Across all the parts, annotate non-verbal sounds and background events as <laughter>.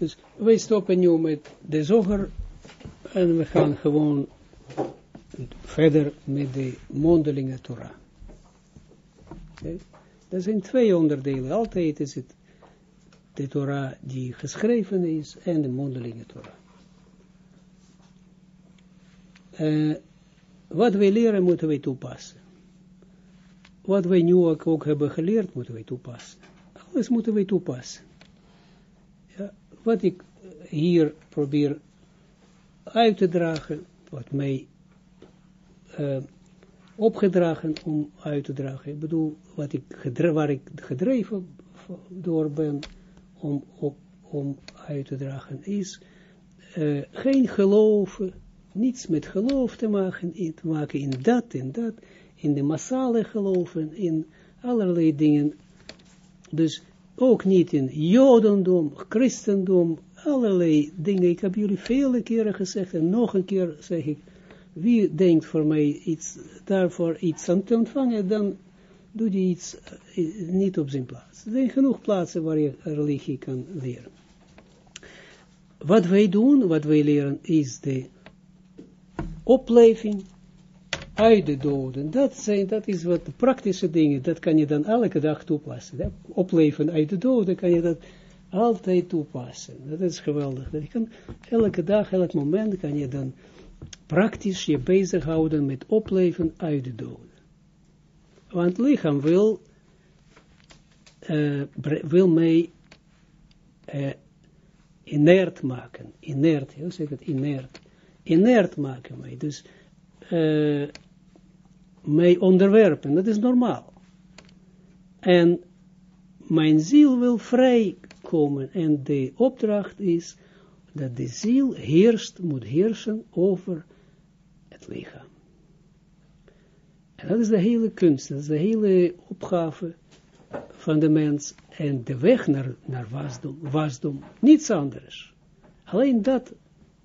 Dus wij stoppen nu met de zoger en we gaan gewoon verder met de mondelinge Torah. Okay. Dat zijn twee onderdelen. Altijd is het de Torah die geschreven is en de mondelinge Torah. Uh, wat wij leren moeten wij toepassen. Wat wij nu ook, ook hebben geleerd moeten wij toepassen. Alles moeten wij toepassen. Wat ik hier probeer uit te dragen, wat mij uh, opgedragen om uit te dragen. Ik bedoel, wat ik waar ik gedreven door ben om, op, om uit te dragen, is uh, geen geloven, niets met geloof te maken, in, te maken in dat en dat, in de massale geloven, in allerlei dingen. Dus ook niet in jodendom, christendom, allerlei dingen. Ik heb jullie vele keren gezegd en nog een keer zeg ik, wie denkt voor mij iets, daarvoor iets aan te ontvangen, dan doet hij iets uh, niet op zijn plaats. Er zijn genoeg plaatsen waar je religie kan leren. Wat wij doen, wat wij leren, is de opleving uit de doden. Dat, zijn, dat is wat praktische dingen, dat kan je dan elke dag toepassen. Hè? Opleven uit de doden kan je dat altijd toepassen. Dat is geweldig. Dat je kan, elke dag, elk moment kan je dan praktisch je bezighouden met opleven uit de doden. Want lichaam wil, uh, wil mij uh, inert maken. Inert, hoe zeg het? Inert. Inert maken mij. Dus uh, mij onderwerpen. Dat is normaal. En mijn ziel wil vrij komen. En de opdracht is dat de ziel heerst, moet heersen over het lichaam. En dat is de hele kunst, dat is de hele opgave van de mens en de weg naar, naar wasdom, wasdom, niets anders. Alleen dat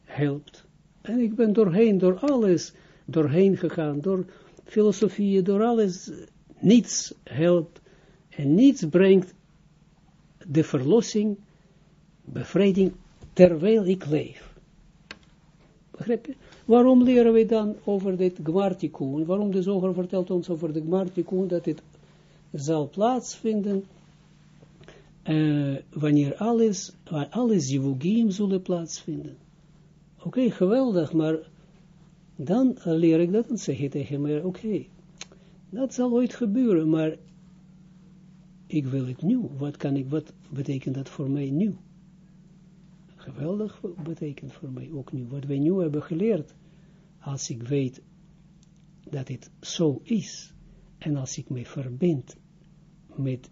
helpt. En ik ben doorheen, door alles, doorheen gegaan, door filosofie, door alles, niets helpt en niets brengt de verlossing, bevrijding, terwijl ik leef. Begrijp je? Waarom leren we dan over dit Gmartikun? Waarom de Zoger vertelt ons over de Gmartikun, dat het zal plaatsvinden uh, wanneer alles, alle zivugim zullen plaatsvinden. Oké, geweldig, maar dan leer ik dat en zeg je tegen mij, oké, dat zal ooit gebeuren, maar ik wil het nu. Wat kan ik, wat betekent dat voor mij nu? geweldig betekent voor mij ook nu. Wat wij nu hebben geleerd, als ik weet dat het zo is, en als ik me verbind met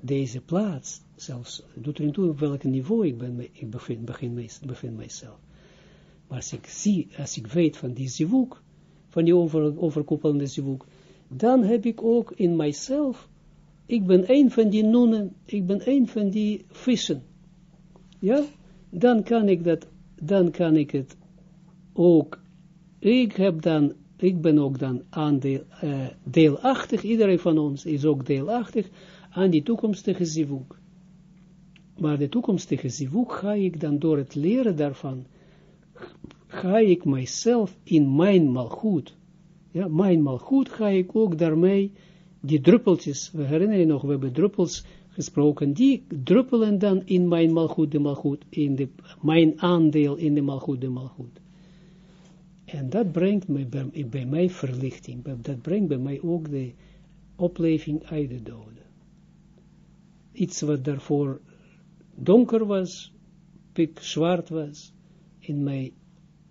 deze plaats, zelfs, doet er niet toe op welk niveau ik, ben, ik bevind, begin, bevind mijzelf. Maar als ik zie, als ik weet van die zivuk, van die over, overkoepelende zivuk, dan heb ik ook in mijzelf, ik ben een van die noenen, ik ben een van die vissen. Ja, dan kan ik dat, dan kan ik het ook, ik heb dan, ik ben ook dan aan de, uh, deelachtig, iedereen van ons is ook deelachtig aan die toekomstige zivuk. Maar de toekomstige zivuk ga ik dan door het leren daarvan, ga ik mijzelf in mijn malgoed, ja, mijn malgoed ga ik ook daarmee, die druppeltjes, we herinneren nog, we hebben druppels gesproken, die druppelen dan in mijn malgoed de malgoed, in de, mijn aandeel in de malgoed de malgoed. En dat brengt mij bij, bij mij verlichting, dat brengt bij mij ook de opleving uit de doden. Iets wat daarvoor donker was, pik zwart was, in mij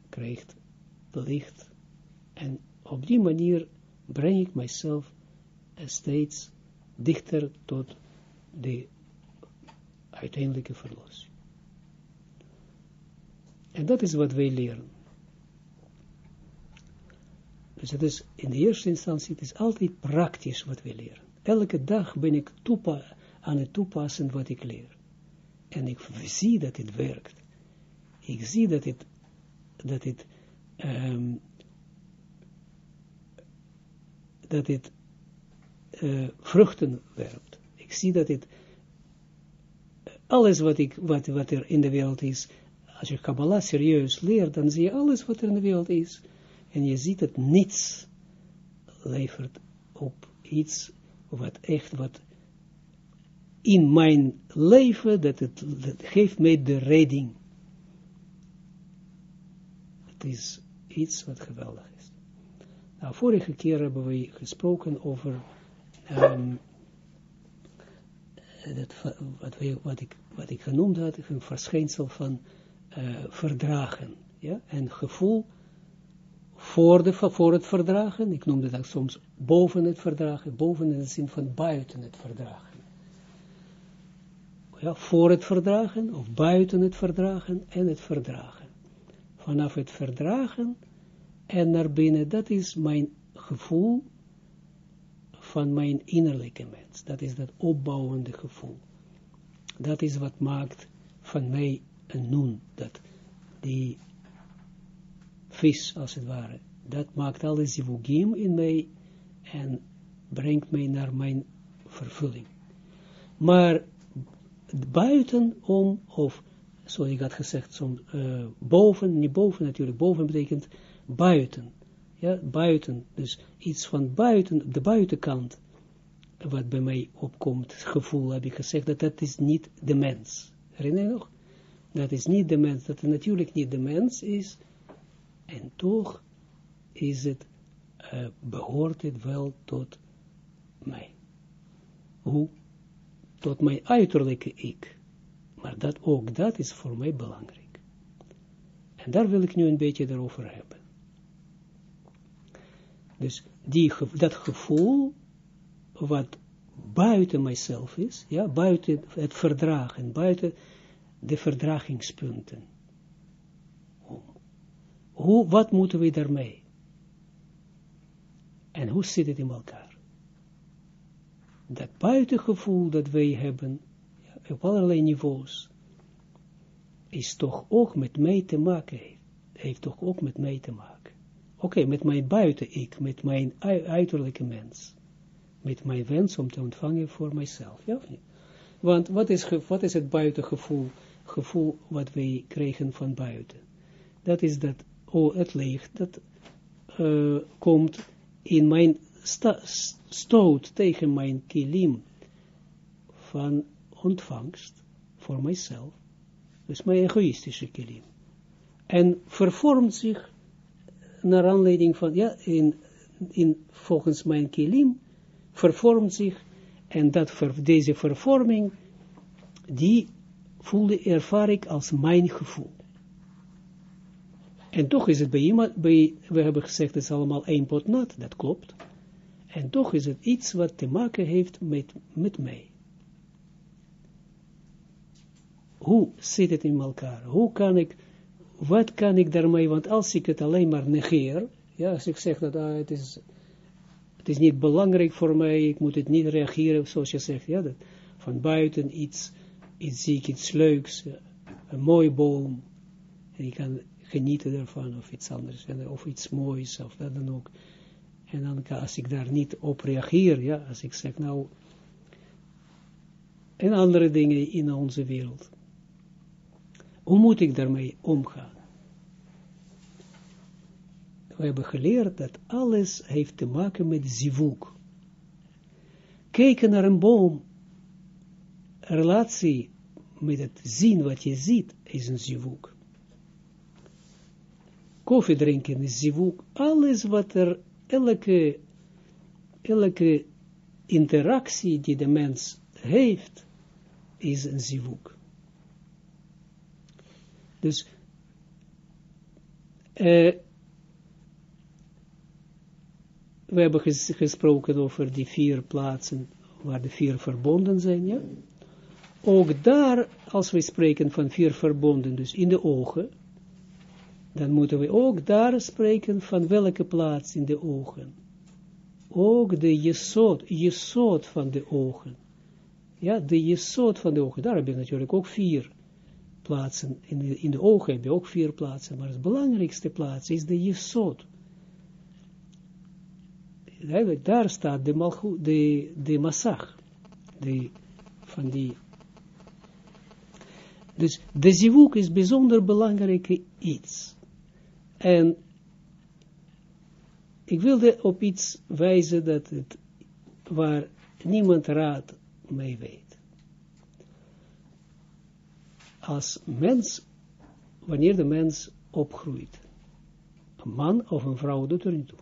krijgt licht. En op die manier breng ik mijzelf steeds dichter tot de uiteindelijke verlossing. En dat is wat wij leren. Dus het is in de eerste instantie, het is altijd praktisch wat wij leren. Elke dag ben ik aan het toepassen wat ik leer. En ik zie dat het werkt. Ik zie dat het, dat het, um, dat het uh, vruchten werpt ik zie dat het alles wat, ik, wat, wat er in de wereld is, als je Kabbalah serieus leert, dan zie je alles wat er in de wereld is. En je ziet dat niets levert op iets wat echt, wat in mijn leven, dat het dat geeft mij de redding. Is iets wat geweldig is. Nou, vorige keer hebben we gesproken over dat, wat, wat, ik, wat ik genoemd had, een verschijnsel van uh, verdragen. Ja? En gevoel voor, de, voor het verdragen, ik noemde dat soms boven het verdragen, boven in de zin van buiten het verdragen. Ja, voor het verdragen, of buiten het verdragen en het verdragen. Vanaf het verdragen en naar binnen, dat is mijn gevoel van mijn innerlijke mens. Dat is dat opbouwende gevoel. Dat is wat maakt van mij een noen, dat die vis als het ware, dat maakt alle zivugim in mij en brengt mij naar mijn vervulling. Maar buitenom, of zoals ik had gezegd, soms, uh, boven, niet boven natuurlijk, boven betekent buiten. Ja, buiten, dus iets van buiten, de buitenkant, wat bij mij opkomt, gevoel heb ik gezegd, dat dat is niet de mens. Herinner je nog? Dat is niet de mens, dat het natuurlijk niet de mens is, en toch is het, uh, behoort het wel tot mij. Hoe? Tot mijn uiterlijke ik. Maar dat, ook dat is voor mij belangrijk. En daar wil ik nu een beetje erover hebben. Dus die, dat gevoel, wat buiten mijzelf is, ja, buiten het verdragen, buiten de verdragingspunten. Hoe, wat moeten we daarmee? En hoe zit het in elkaar? Dat buitengevoel dat wij hebben, op allerlei niveaus, is toch ook met mij te maken, heeft, toch ook met mij te maken. Oké, met mijn buiten-ik, met mijn uiterlijke mens. Met mijn wens om te ontvangen voor mijzelf, ja of niet? Want wat is, wat is het buitengevoel, gevoel wat wij krijgen van buiten? Dat is dat, oh, het licht, dat uh, komt in mijn stoot tegen mijn kilim van ontvangst voor mijzelf. Dus mijn egoïstische kilim. En vervormt zich naar aanleiding van, ja, in, in, volgens mijn kilim, vervormt zich, en dat ver, deze vervorming, die voelde, ervaar ik als mijn gevoel. En toch is het bij iemand, bij, we hebben gezegd, het is allemaal één pot nat, dat klopt. En toch is het iets wat te maken heeft met, met mij. Hoe zit het in elkaar? Hoe kan ik wat kan ik daarmee, want als ik het alleen maar negeer, ja, als ik zeg dat ah, het, is, het is niet belangrijk voor mij, ik moet het niet reageren, zoals je zegt, ja, dat van buiten iets, iets zie ik iets leuks, een mooi boom, en ik kan genieten ervan, of iets anders, of iets moois, of dat dan ook. En dan als ik daar niet op reageer, ja, als ik zeg, nou, en andere dingen in onze wereld. Hoe moet ik daarmee omgaan? We hebben geleerd dat alles heeft te maken met zivuk. Kijken naar een boom, relatie met het zien wat je ziet, is een zivuk. Koffie drinken is zivuk. Alles wat er, elke, elke interactie die de mens heeft, is een zivuk. Dus uh, we hebben gesproken over die vier plaatsen waar de vier verbonden zijn, ja. Ook daar, als we spreken van vier verbonden, dus in de ogen, dan moeten we ook daar spreken van welke plaats in de ogen. Ook de jesot, jesot van de ogen. Ja, de jesot van de ogen, daar heb je natuurlijk ook vier plaatsen. In de, in de ogen heb je ook vier plaatsen, maar het belangrijkste plaats is de eigenlijk daar staat de, malchu, de, de massag, de, van die Dus de zivuk is bijzonder belangrijk iets. En ik wilde op iets wijzen dat het, waar niemand raad mee weet. Als mens, wanneer de mens opgroeit, een man of een vrouw doet er niet toe.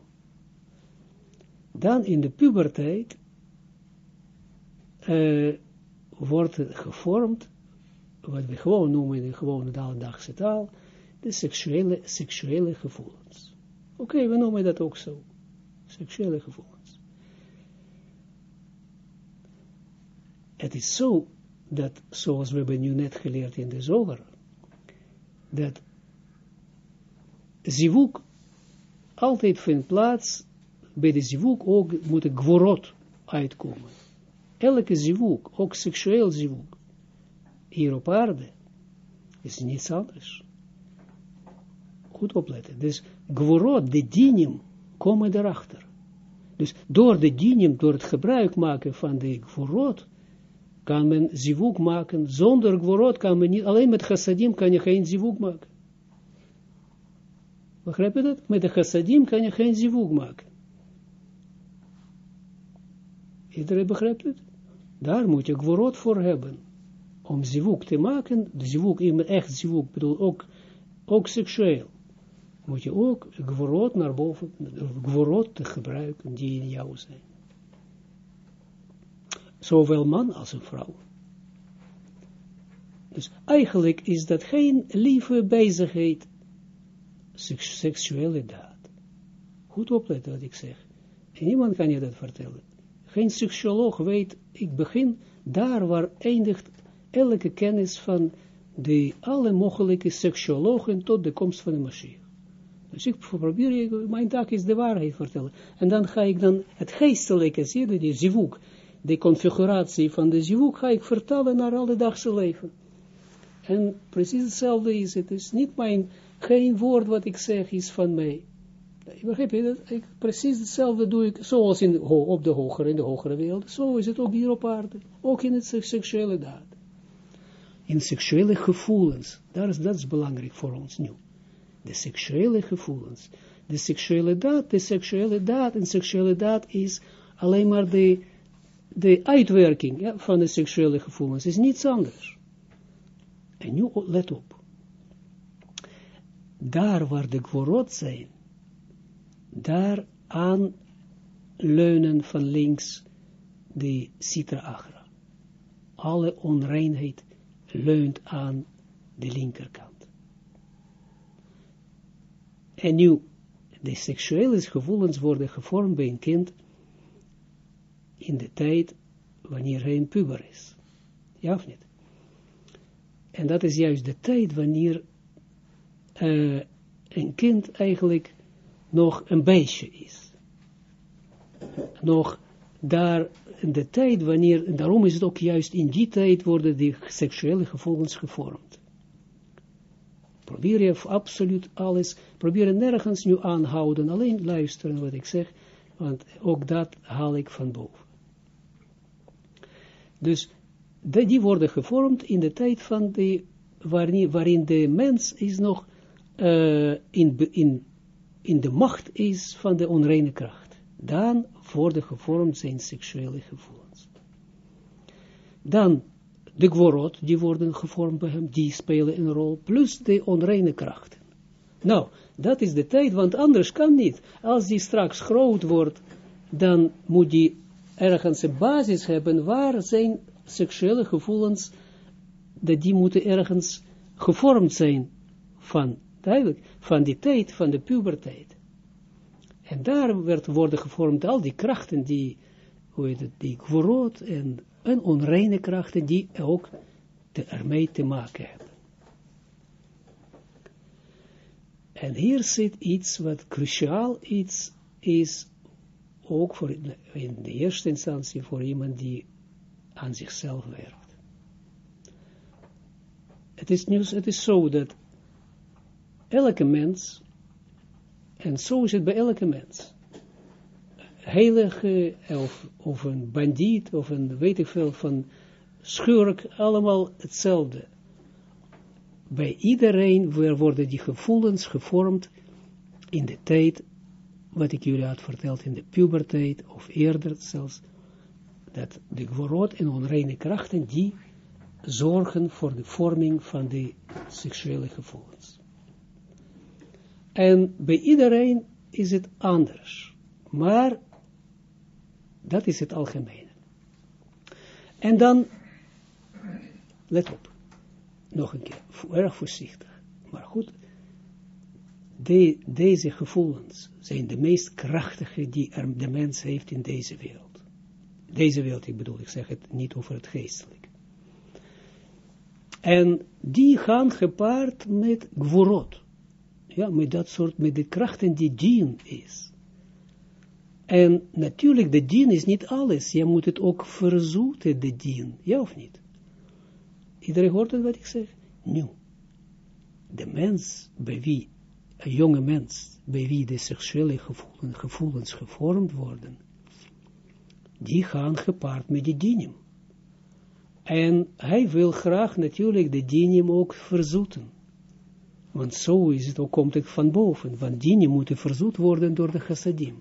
Dan in de puberteit uh, wordt gevormd, wat we gewoon noemen in de gewone alledaagse taal, de seksuele, seksuele gevoelens. Oké, we noemen dat ook zo. Seksuele gevoelens. Het is zo dat, zoals we hebben nu net geleerd in de zoger, dat zivuk altijd vindt plaats, bij de zivuk ook moet een gvorot uitkomen. Elke zivuk, ook seksueel zivuk, hier op aarde, is niets anders. Goed opletten. Dus gvorot, de dinim, komen erachter. Dus door de dinim, door het gebruik maken van de gvorot, kan men zivuk maken. Zonder gvorot kan men niet, alleen met chassadim kan je geen zivuk maken. Begrijp je dat? Met de chassadim kan je geen zivuk maken. Iedereen begrijpt het? Daar moet je gvorot voor hebben. Om zivuk te maken, de zivuk, echt zivuk, bedoel ook, ook seksueel. Moet je ook gvorot naar boven, gvorot te gebruiken die in jou zijn. Zowel man als een vrouw. Dus eigenlijk is dat geen lieve bezigheid, seksuele daad. Goed opletten wat ik zeg. Niemand kan je dat vertellen. Geen seksuoloog weet, ik begin daar waar eindigt elke kennis van de alle mogelijke seksuologen tot de komst van de machine. Dus ik probeer, mijn taak is de waarheid vertellen. En dan ga ik dan het geestelijke, zie je, die zivuk, de configuratie van de zivuk, ga ik vertellen naar alledagse leven. En precies hetzelfde is het. is niet mijn, geen woord wat ik zeg is van mij. Ik begrijp je dat? Ik, precies hetzelfde doe ik, zoals in, op de hogere, in de hogere wereld. Zo is het ook hier op aarde. Ook in het seksuele daad. In seksuele gevoelens. Daar is, dat is belangrijk voor ons nu. De seksuele gevoelens. De seksuele daad, de seksuele daad. En seksuele daad is alleen maar de, de uitwerking van de seksuele gevoelens. is niets anders. En nu let op. Daar waar de gworot zijn, daar aan leunen van links de citra agra. Alle onreinheid leunt aan de linkerkant. En nu, de seksuele gevoelens worden gevormd bij een kind in de tijd wanneer hij een puber is. Ja of niet? En dat is juist de tijd wanneer uh, een kind eigenlijk nog een beestje is. Nog daar in de tijd wanneer, daarom is het ook juist in die tijd worden die seksuele gevoelens gevormd. Probeer je absoluut alles, probeer nergens nu aanhouden, alleen luisteren wat ik zeg, want ook dat haal ik van boven. Dus die worden gevormd in de tijd van de, waarin, de mens is nog uh, in, in in de macht is van de onreine kracht. Dan worden gevormd zijn seksuele gevoelens. Dan de gworot, die worden gevormd bij hem, die spelen een rol, plus de onreine krachten. Nou, dat is de tijd, want anders kan niet. Als die straks groot wordt, dan moet die ergens een basis hebben, waar zijn seksuele gevoelens, dat die moeten ergens gevormd zijn van Duidelijk, van die tijd, van de puberteit. En daar werd, worden gevormd al die krachten die, hoe heet het, die gworot en, en onreine krachten die ook te, ermee te maken hebben. En hier zit iets wat cruciaal iets is, ook voor, in de eerste instantie voor iemand die aan zichzelf werkt. Het is, nieuws, het is zo dat elke mens, en zo is het bij elke mens, heilige, of, of een bandiet, of een weet ik veel van schurk, allemaal hetzelfde. bij iedereen worden die gevoelens gevormd in de tijd, wat ik jullie had verteld, in de puberteit, of eerder zelfs, dat de gworot en onreine krachten, die zorgen voor de vorming van de seksuele gevoelens. En bij iedereen is het anders. Maar dat is het algemene. En dan, let op, nog een keer, erg voorzichtig. Maar goed, de, deze gevoelens zijn de meest krachtige die de mens heeft in deze wereld. Deze wereld, ik bedoel, ik zeg het niet over het geestelijk. En die gaan gepaard met gvorot. Ja, met dat soort, met de krachten die dien is. En natuurlijk, de dien is niet alles. Je moet het ook verzoeten, de dien. Ja of niet? Iedereen hoort het wat ik zeg? Nu, de mens, bij wie, een jonge mens, bij wie de seksuele gevoelens, gevormd worden, die gaan gepaard met die dinim. En hij wil graag natuurlijk de dinim ook verzoeten. Want zo is het ook, komt het van boven. Want dinim moeten verzoet worden door de chassadim.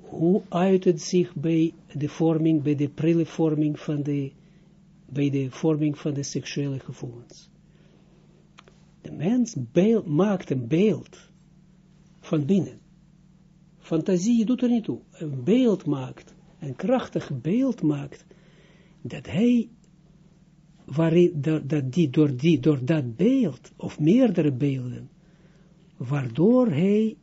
Hoe uit het zich bij de vorming, bij de prille vorming van de, bij de vorming van de seksuele gevoelens? De mens beeld, maakt een beeld van binnen. Fantasie doet er niet toe. Een beeld maakt, een krachtig beeld maakt, dat hij, dat die, door, die, door dat beeld, of meerdere beelden, waardoor hij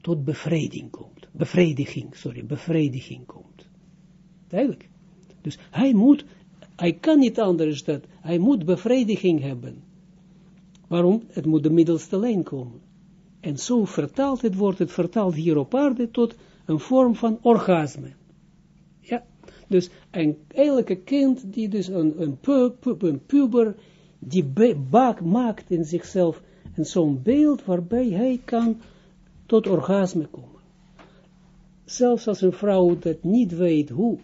tot bevrediging komt. Bevrediging, sorry, bevrediging komt. Duidelijk. Dus hij moet, hij kan niet anders dat, hij moet bevrediging hebben. Waarom? Het moet de middelste lijn komen. En zo vertaalt het, wordt het vertaald hier op aarde tot een vorm van orgasme. Ja, dus een, elke kind die dus een, een, een puber, die bak maakt in zichzelf zo'n beeld waarbij hij kan tot orgasme komen. Zelfs als een vrouw dat niet weet hoe,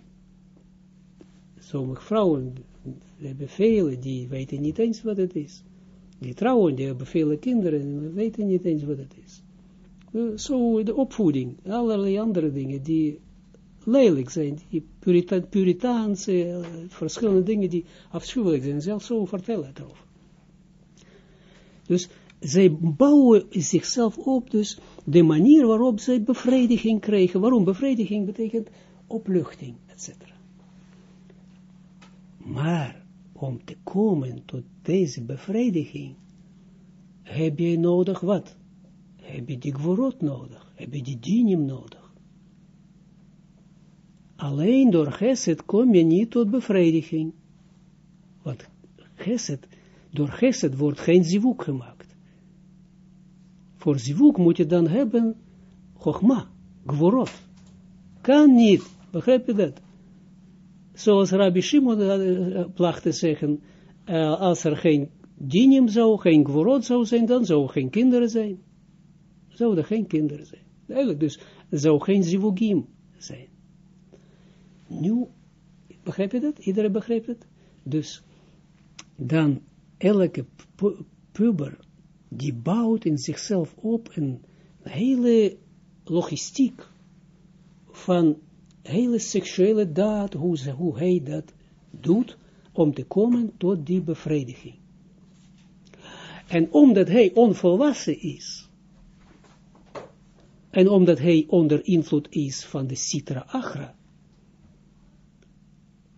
sommige vrouwen hebben vele, die weten niet eens wat het is. Die trouwen, die hebben vele kinderen en weten niet eens wat het is. Eh, zo de opvoeding, allerlei andere dingen die lelijk zijn, die purita puritaanse, uh, verschillende dingen die afschuwelijk zijn, zelfs zo vertellen het erover. Dus zij bouwen zichzelf op, dus de manier waarop zij bevrediging krijgen. Waarom? Bevrediging betekent opluchting, etc. Maar om te komen tot deze bevrediging, heb je nodig wat? Heb je die gvorot nodig? Heb je die dinim nodig? Alleen door geset kom je niet tot bevrediging. Want geset, door geset wordt geen zivuk gemaakt. Voor zivuk moet je dan hebben, chogma, gvorot. Kan niet, begrijp je dat? Zoals Rabbi Shimon uh, placht te zeggen, uh, als er geen dinim zou, geen gvorot zou zijn, dan zou er geen kinderen zijn. Zouden er geen kinderen zijn. Eigenlijk dus, zou geen zivugim zijn. Nu, begrijp je dat? Iedereen begrijpt het? Dus, dan elke puber, die bouwt in zichzelf op een hele logistiek van hele seksuele daad, hoe, ze, hoe hij dat doet, om te komen tot die bevrediging. En omdat hij onvolwassen is, en omdat hij onder invloed is van de Sitra Agra,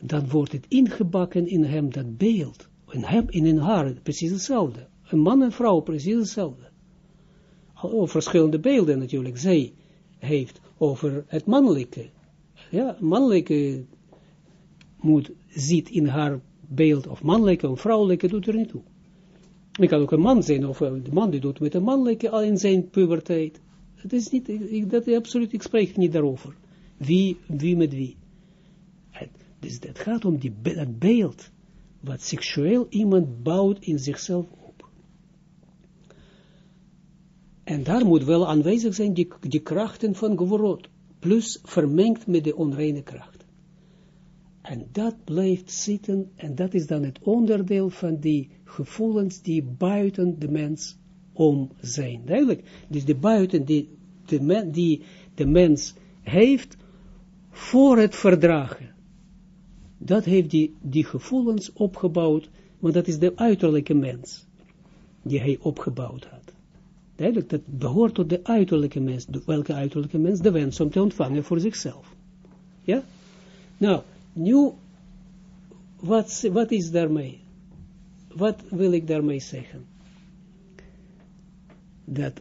dan wordt het ingebakken in hem dat beeld, in hem, in haar, precies hetzelfde. Een man en vrouw, precies hetzelfde. Al verschillende beelden natuurlijk. Zij heeft over het mannelijke, ja, mannelijke moet, ziet in haar beeld, of mannelijke of vrouwelijke, doet er niet toe. Ik kan ook een man zijn, of de man die doet met een mannelijke al in zijn puberteit. Dat is niet, dat is absoluut, ik spreek niet daarover. Wie, wie met wie. dus dat gaat om die, dat beeld, wat seksueel iemand bouwt in zichzelf op. En daar moet wel aanwezig zijn die, die krachten van geworot plus vermengd met de onreine kracht. En dat blijft zitten, en dat is dan het onderdeel van die gevoelens die buiten de mens om zijn. Duidelijk. Dus de buiten die de, die de mens heeft voor het verdragen. Dat heeft die, die gevoelens opgebouwd, want dat is de uiterlijke mens die hij opgebouwd had. Duidelijk, dat behoort tot de uiterlijke mens. welke uiterlijke mens? De wens om te ontvangen voor zichzelf. Ja? Nou, nu, wat, wat is daarmee? Wat wil ik daarmee zeggen? Dat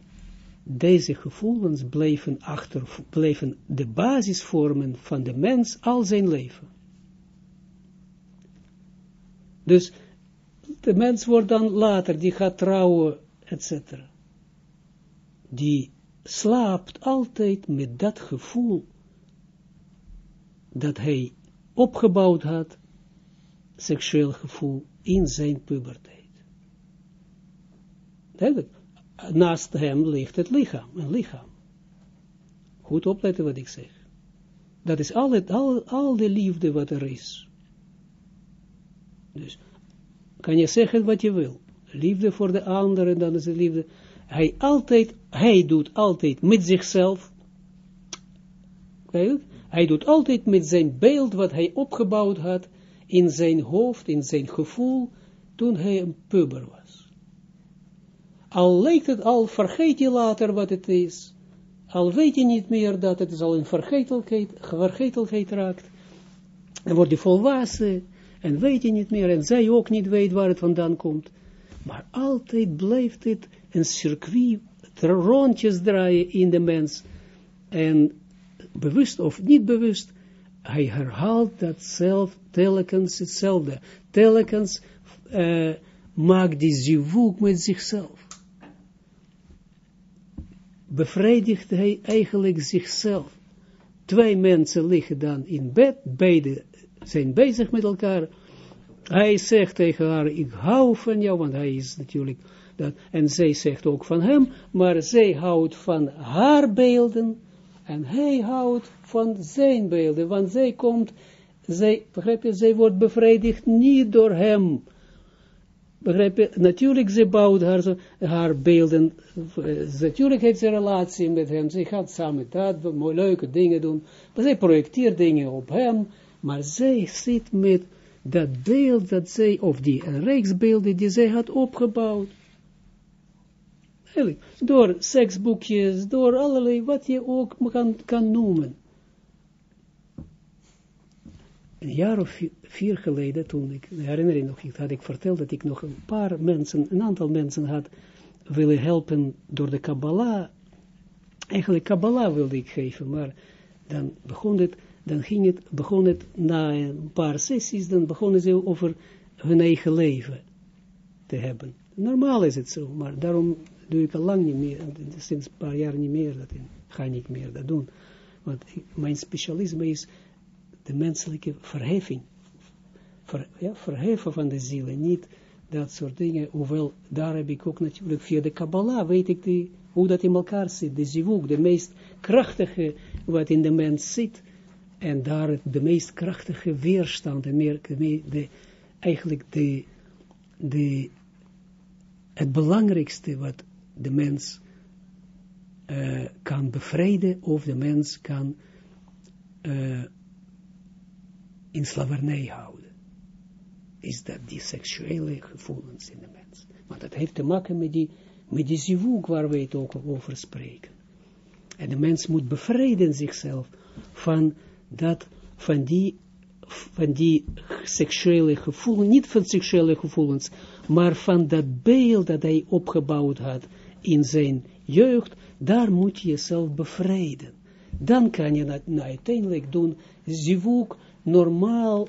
deze gevoelens blijven achter, blijven de basis vormen van de mens al zijn leven. Dus de mens wordt dan later, die gaat trouwen, etc. Die slaapt altijd met dat gevoel dat hij opgebouwd had, seksueel gevoel, in zijn puberteit. Naast hem ligt het lichaam, een lichaam. Goed opletten wat ik zeg. Dat is al, het, al, al de liefde wat er is. Dus kan je zeggen wat je wil. Liefde voor de anderen, dan is het liefde. Hij altijd, hij doet altijd met zichzelf. Hij doet altijd met zijn beeld wat hij opgebouwd had in zijn hoofd, in zijn gevoel, toen hij een puber was. Al lijkt het, al vergeet je later wat het is, al weet je niet meer dat het al in vergetelheid, vergetelheid raakt, dan wordt je volwassen, en weet je niet meer, en zij ook niet weet waar het vandaan komt. Maar altijd blijft het een circuit, rondjes draaien in de mens. En bewust of niet bewust, hij herhaalt dat zelf telkens hetzelfde. Telkens uh, maakt die met zichzelf. Bevredigt hij eigenlijk zichzelf. Twee mensen liggen dan in bed, beide zijn bezig met elkaar. Hij zegt tegen haar, ik hou van jou, want hij is natuurlijk dat, en zij zegt ook van hem, maar zij houdt van haar beelden, en hij houdt van zijn beelden, want zij komt, zij, begrijp je, zij wordt bevredigd niet door hem. Begrijp je, natuurlijk, ze bouwt haar, haar beelden, natuurlijk heeft ze relatie met hem, ze gaat samen dat, leuke dingen doen, maar zij projecteert dingen op hem, maar zij zit met dat beeld dat zij, of die reeks beelden die zij had opgebouwd. Door seksboekjes, door allerlei, wat je ook kan, kan noemen. Een jaar of vier geleden, toen ik, herinner je nog, had ik verteld dat ik nog een paar mensen, een aantal mensen had willen helpen door de Kabbalah. Eigenlijk Kabbalah wilde ik geven, maar dan begon het dan ging het, begon het na een paar sessies, dan begonnen ze over hun eigen leven te hebben. Normaal is het zo, maar daarom doe ik al lang niet meer, sinds een paar jaar niet meer, dat ga niet meer dat doen. Want mijn specialisme is de menselijke verheffing. Ver, ja, verheffen van de ziel en niet dat soort dingen, hoewel daar heb ik ook natuurlijk via de Kabbalah, weet ik die, hoe dat in elkaar zit, de zivuk, de meest krachtige wat in de mens zit, en daar de meest krachtige weerstand, de meer, de, eigenlijk de, de, het belangrijkste wat de mens uh, kan bevrijden, of de mens kan uh, in slavernij houden, is dat die seksuele gevoelens in de mens. Want dat heeft te maken met die, met die waar we het ook over spreken. En de mens moet bevrijden zichzelf van dat van die, van die seksuele gevoelens, niet van seksuele gevoelens, maar van dat beeld dat hij opgebouwd had in zijn jeugd, daar moet je jezelf bevrijden. Dan kan je dat uiteindelijk doen, zivuk normaal,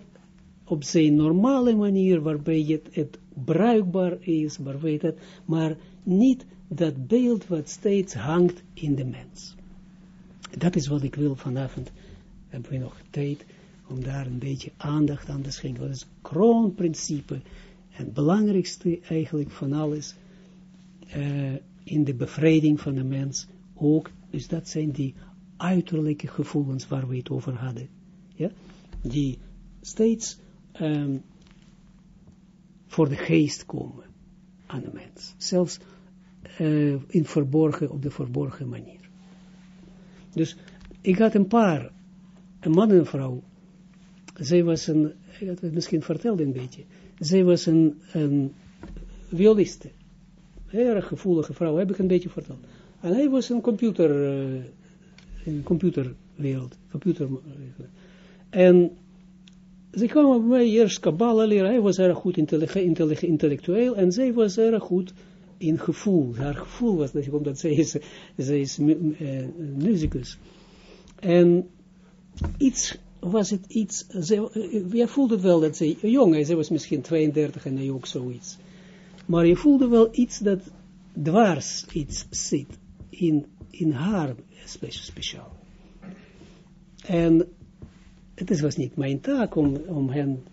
op zijn normale manier, waarbij het, het bruikbaar is, waarbij het, maar niet dat beeld wat steeds hangt in de mens. Dat is wat ik wil vanavond hebben we nog tijd om daar een beetje aandacht aan te schenken. Dat is het kroonprincipe. Het belangrijkste eigenlijk van alles uh, in de bevrijding van de mens ook, dus dat zijn die uiterlijke gevoelens waar we het over hadden. Ja? Die steeds um, voor de geest komen aan de mens. Zelfs uh, in verborgen, op de verborgen manier. Dus ik had een paar, een man en een vrouw. Zij was een, ik had het misschien verteld een beetje. Zij was een, een violiste. Erg gevoelige vrouw, heb ik een beetje verteld. En hij was een computer, uh, in computerwereld. Computer, en ze kwamen bij mij eerst Kabbalah leren. Hij was erg goed intellectueel en zij was erg goed in gevoel. Haar gevoel was dat, omdat zij is, zij is uh, musicus. En iets, was het iets, zij, je voelde wel dat zij jong is, zij was misschien 32 en hij ook zoiets. Maar je voelde wel iets dat dwars iets zit in, in haar speciaal. En het was niet mijn taak om, om hen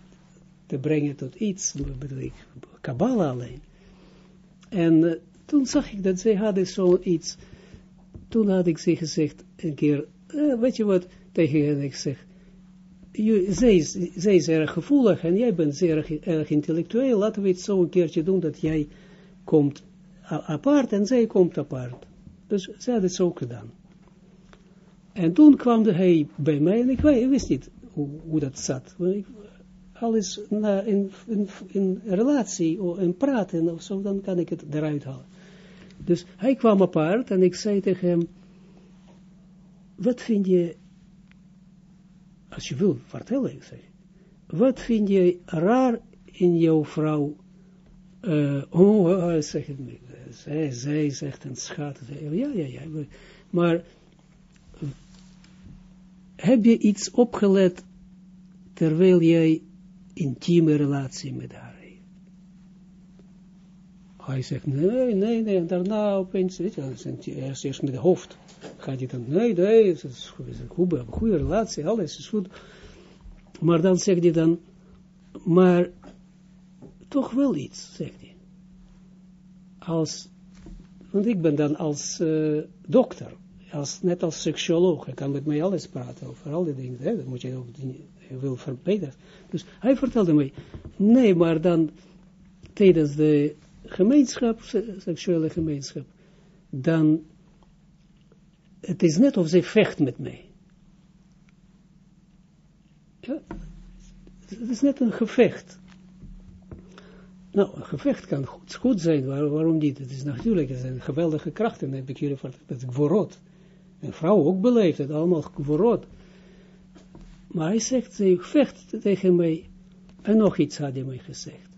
te brengen tot iets, bedoel ik, Kabbalah alleen. En uh, toen zag ik dat zij hadden zoiets, toen had ik ze gezegd, een keer, uh, weet je wat, tegen hen ik zeg, is, zij is erg gevoelig en jij bent zeer erg intellectueel, laten we het zo een keertje doen dat jij komt apart en zij komt apart. Dus zij had het zo gedaan. En toen kwam hij bij mij en ik, wist niet hoe, dat zat. Ik, alles in, in, in relatie of in praten of zo, dan kan ik het eruit halen. Dus hij kwam apart en ik zei tegen hem, wat vind je, als je wil vertellen, ik zeg, wat vind je raar in jouw vrouw? Uh, oh, uh, zeg het me. Zij, zij zegt een schat. Ja, ja, ja. Maar heb je iets opgelet terwijl jij intieme relatie met haar? Hij zegt, nee, nee, nee, en daarna opeens, weet je, eerst, eerst met het hoofd, gaat hij dan, nee, nee, het is, een goede, goede relatie, alles is goed. Maar dan zegt hij dan, maar toch wel iets, zegt hij. Als, want ik ben dan als uh, dokter, als, net als seksuoloog, hij kan met mij alles praten over al die dingen, hè, dat moet je ook wil verbeteren. Dus hij vertelde mij, nee, maar dan tijdens de gemeenschap, seksuele gemeenschap, dan, het is net of zij vecht met mij. Het is net een gevecht. Nou, een gevecht kan goed, goed zijn, waarom niet? Het is natuurlijk, het zijn geweldige krachten, heb ik jullie verteld, het is En vrouwen ook beleefd, het allemaal voorrot. Maar hij zegt, ze vecht tegen mij. En nog iets had hij mij gezegd.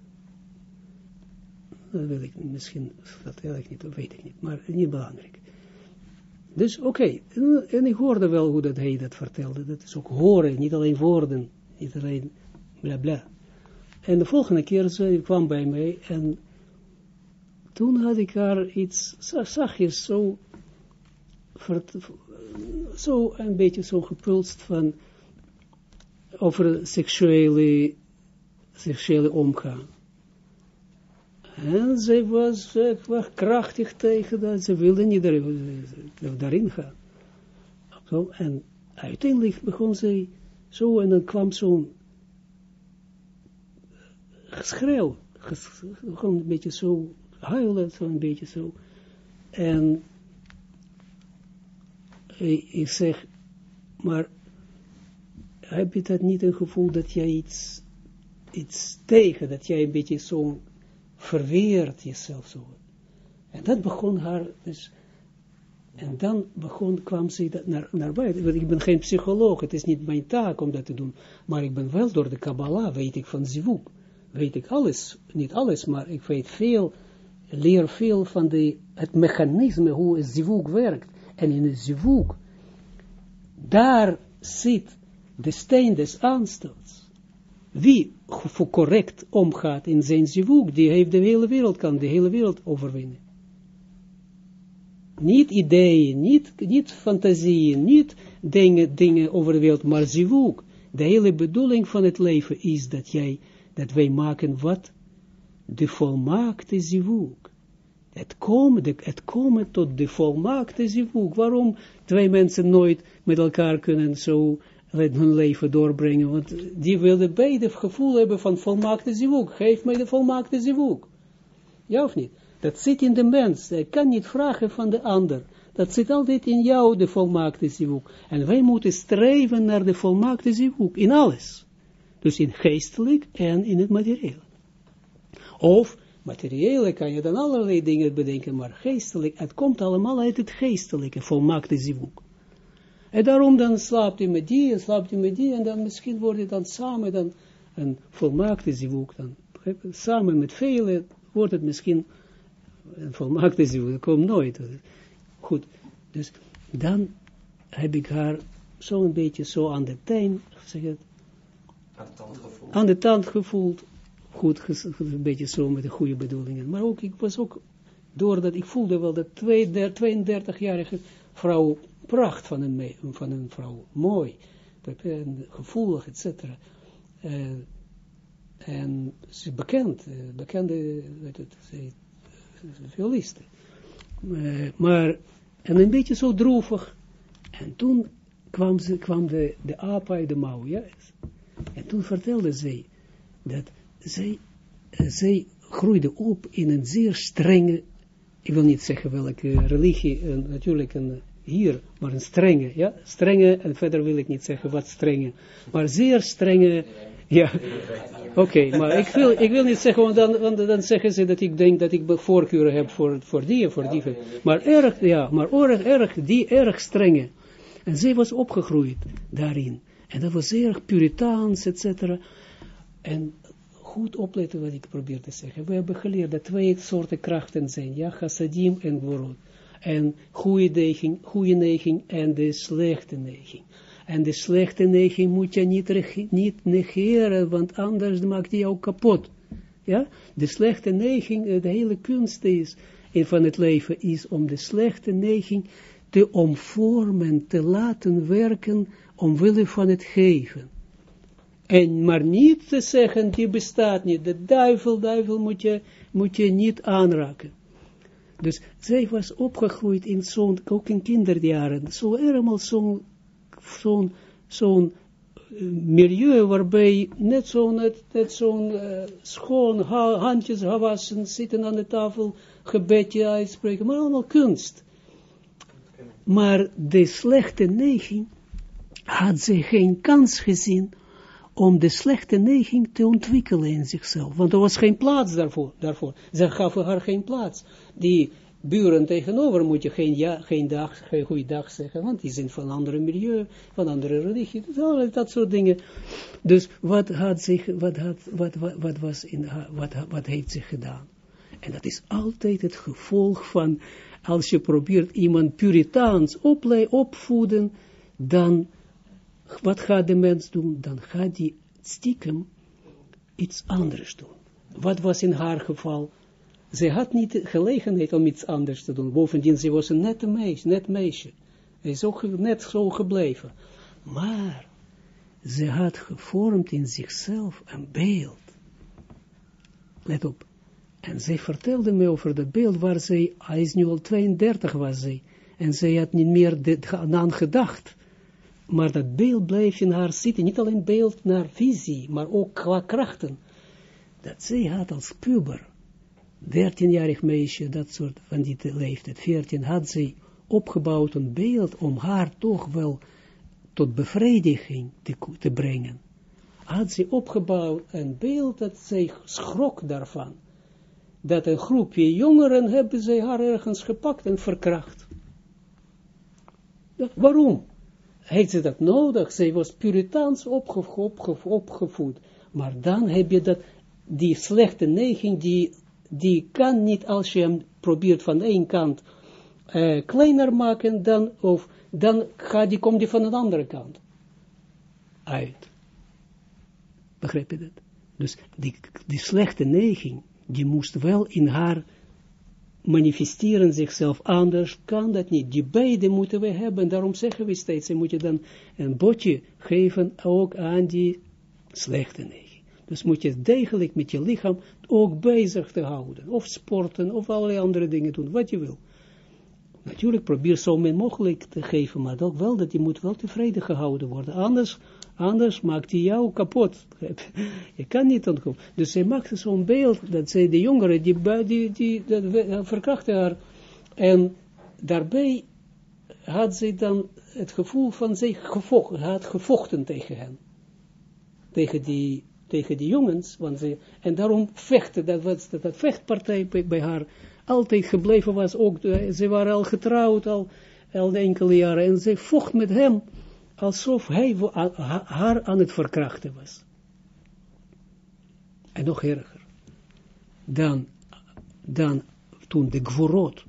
Dat wil ik misschien, dat ik niet, weet ik niet, maar niet belangrijk. Dus oké, en, ik hoorde wel hoe dat hij dat vertelde. Dat is ook horen, niet alleen woorden, niet alleen bla bla. En de volgende keer ze kwam bij mij en toen had ik haar iets, zag je zo, zo een beetje zo gepulst van, over seksuele, seksuele omgang. En zij was, was krachtig tegen dat, ze wilde niet daarin gaan. Zo, en uiteindelijk begon zij zo, en dan kwam zo'n geschreeuw, gewoon een beetje zo huilen, zo een beetje zo. En ik zeg, maar heb je dat niet een gevoel dat jij iets, iets tegen, dat jij een beetje zo verweert jezelf zo. En dat begon haar, dus, en dan begon, kwam ze dat naar, naar buiten. Want ik ben geen psycholoog, het is niet mijn taak om dat te doen, maar ik ben wel door de Kabbalah, weet ik van Zivuk, weet ik alles, niet alles, maar ik weet veel, leer veel van de, het mechanisme, hoe Zivuk werkt. En in het Zivuk, daar zit de steen des aanstoots. Wie voor correct omgaat in zijn zivuk, die heeft de hele wereld, kan de hele wereld overwinnen. Niet ideeën, niet, niet fantasieën, niet dingen, dingen over de wereld, maar zivuk. De hele bedoeling van het leven is dat jij, dat wij maken wat? De volmaakte zivuk. Het komen, het komen tot de volmaakte zivuk. Waarom twee mensen nooit met elkaar kunnen zo hun leven doorbrengen, want die wilden beide gevoel hebben van volmaakte zivuk. Geef mij de volmaakte zivuk. Ja of niet? Dat zit in de mens. Hij kan niet vragen van de ander. Dat zit altijd in jou, de volmaakte zivuk. En wij moeten streven naar de volmaakte zivuk. In alles. Dus in geestelijk en in het materiële. Of, materiële kan je dan allerlei dingen bedenken, maar geestelijk, het komt allemaal uit het geestelijke, volmaakte zivuk. En daarom dan slaapt hij met die en slaapt hij met die en dan misschien wordt het dan samen dan een volmaakte zivuk. Dan, samen met velen wordt het misschien een volmaakte zivuk. Dat komt nooit. Goed, dus dan heb ik haar zo'n beetje zo aan de teen, zeg het, aan de tand gevoeld. Aan de tand gevoeld. Goed, een beetje zo met de goede bedoelingen. Maar ook, ik was ook, doordat ik voelde wel dat 32-jarige vrouw pracht van een, van een vrouw, mooi, gevoelig, et cetera. Uh, en ze bekend, uh, bekende, weet ze, violiste. Uh, maar, en een beetje zo droevig. En toen kwam, ze, kwam de, de aap uit de mouw. En toen vertelde zij, dat zij, zij groeide op in een zeer strenge, ik wil niet zeggen welke religie, natuurlijk een hier, maar een strenge, ja, strenge, en verder wil ik niet zeggen wat strenge, maar zeer strenge, ja, oké, maar ik wil, ik wil niet zeggen, want dan, want dan zeggen ze dat ik denk dat ik voorkeuren heb voor, voor die voor die, maar erg, ja, maar erg, erg, die erg strenge, en zij was opgegroeid daarin, en dat was zeer puritaans, et cetera, en goed opletten wat ik probeer te zeggen, we hebben geleerd dat twee soorten krachten zijn, ja, chassadim en gvorot, en goede neiging, goede neiging en de slechte neiging. En de slechte neiging moet je niet, niet negeren, want anders maakt die jou kapot. Ja, de slechte neiging, eh, de hele kunst is, van het leven is om de slechte neiging te omvormen, te laten werken, omwille van het geven. En maar niet te zeggen, die bestaat niet. De duivel, duivel moet je, moet je niet aanraken. Dus zij was opgegroeid in zo'n, ook in kinderjaren, zo helemaal zo'n zo'n zo'n eh, milieu waarbij net zo'n net, uh, schoon ha, handjes gewassen, zitten aan de tafel, gebedje uitspreken, maar allemaal kunst. Maar de slechte neiging had ze geen kans gezien om de slechte neiging te ontwikkelen in zichzelf. Want er was geen plaats daarvoor. daarvoor. Ze gaven haar geen plaats. Die buren tegenover moet je geen, ja, geen, dag, geen goede dag zeggen, want die zijn van een andere milieu, van andere religie, dat, dat soort dingen. Dus wat had zich, wat had, wat, wat, wat was in, wat, wat heeft zich gedaan? En dat is altijd het gevolg van, als je probeert iemand puritaans opvoeden, dan wat gaat de mens doen? Dan gaat die stiekem iets anders doen. Wat was in haar geval? Ze had niet gelegenheid om iets anders te doen. Bovendien, ze was een nette meisje, net meisje. Hij is ook net zo gebleven. Maar, ze had gevormd in zichzelf een beeld. Let op. En zij vertelde me over dat beeld waar zij, hij is nu al 32 was zij, en zij had niet meer aan gedacht maar dat beeld bleef in haar zitten, niet alleen beeld naar visie, maar ook qua krachten. Dat zij had als puber, 13-jarig meisje, dat soort van die leeftijd, 14, had zij opgebouwd een beeld om haar toch wel tot bevrediging te, te brengen. Had ze opgebouwd een beeld dat zij schrok daarvan. Dat een groepje jongeren hebben zij haar ergens gepakt en verkracht. waarom? Heeft ze dat nodig. Zij was puritaans opgevoed. Maar dan heb je dat, die slechte neiging, die, die kan niet, als je hem probeert van één kant uh, kleiner maken, dan, of, dan gaat die, komt die van een andere kant uit. Begrijp je dat? Dus die, die slechte neiging, die moest wel in haar manifesteren zichzelf anders, kan dat niet. Die beide moeten we hebben, daarom zeggen we steeds, moet je dan een botje geven ook aan die slechte neiging. Dus moet je degelijk met je lichaam ook bezig te houden, of sporten, of allerlei andere dingen doen, wat je wil. Natuurlijk probeer zo min mogelijk te geven, maar ook wel dat je moet wel tevreden gehouden worden. Anders, anders maakt hij jou kapot. <laughs> je kan niet ontkomen. Dus zij maakte zo'n beeld dat zij de jongeren, die, die, die, verkrachten haar. En daarbij had zij dan het gevoel van zij gevochten, had gevochten tegen hen. Tegen die, tegen die jongens. Want ze, en daarom vechten, dat, was, dat, vechtpartij bij, haar altijd gebleven was. Ook, ze waren al getrouwd, al, al enkele jaren. En ze vocht met hem, alsof hij haar aan het verkrachten was. En nog erger. Dan, dan toen de gvorot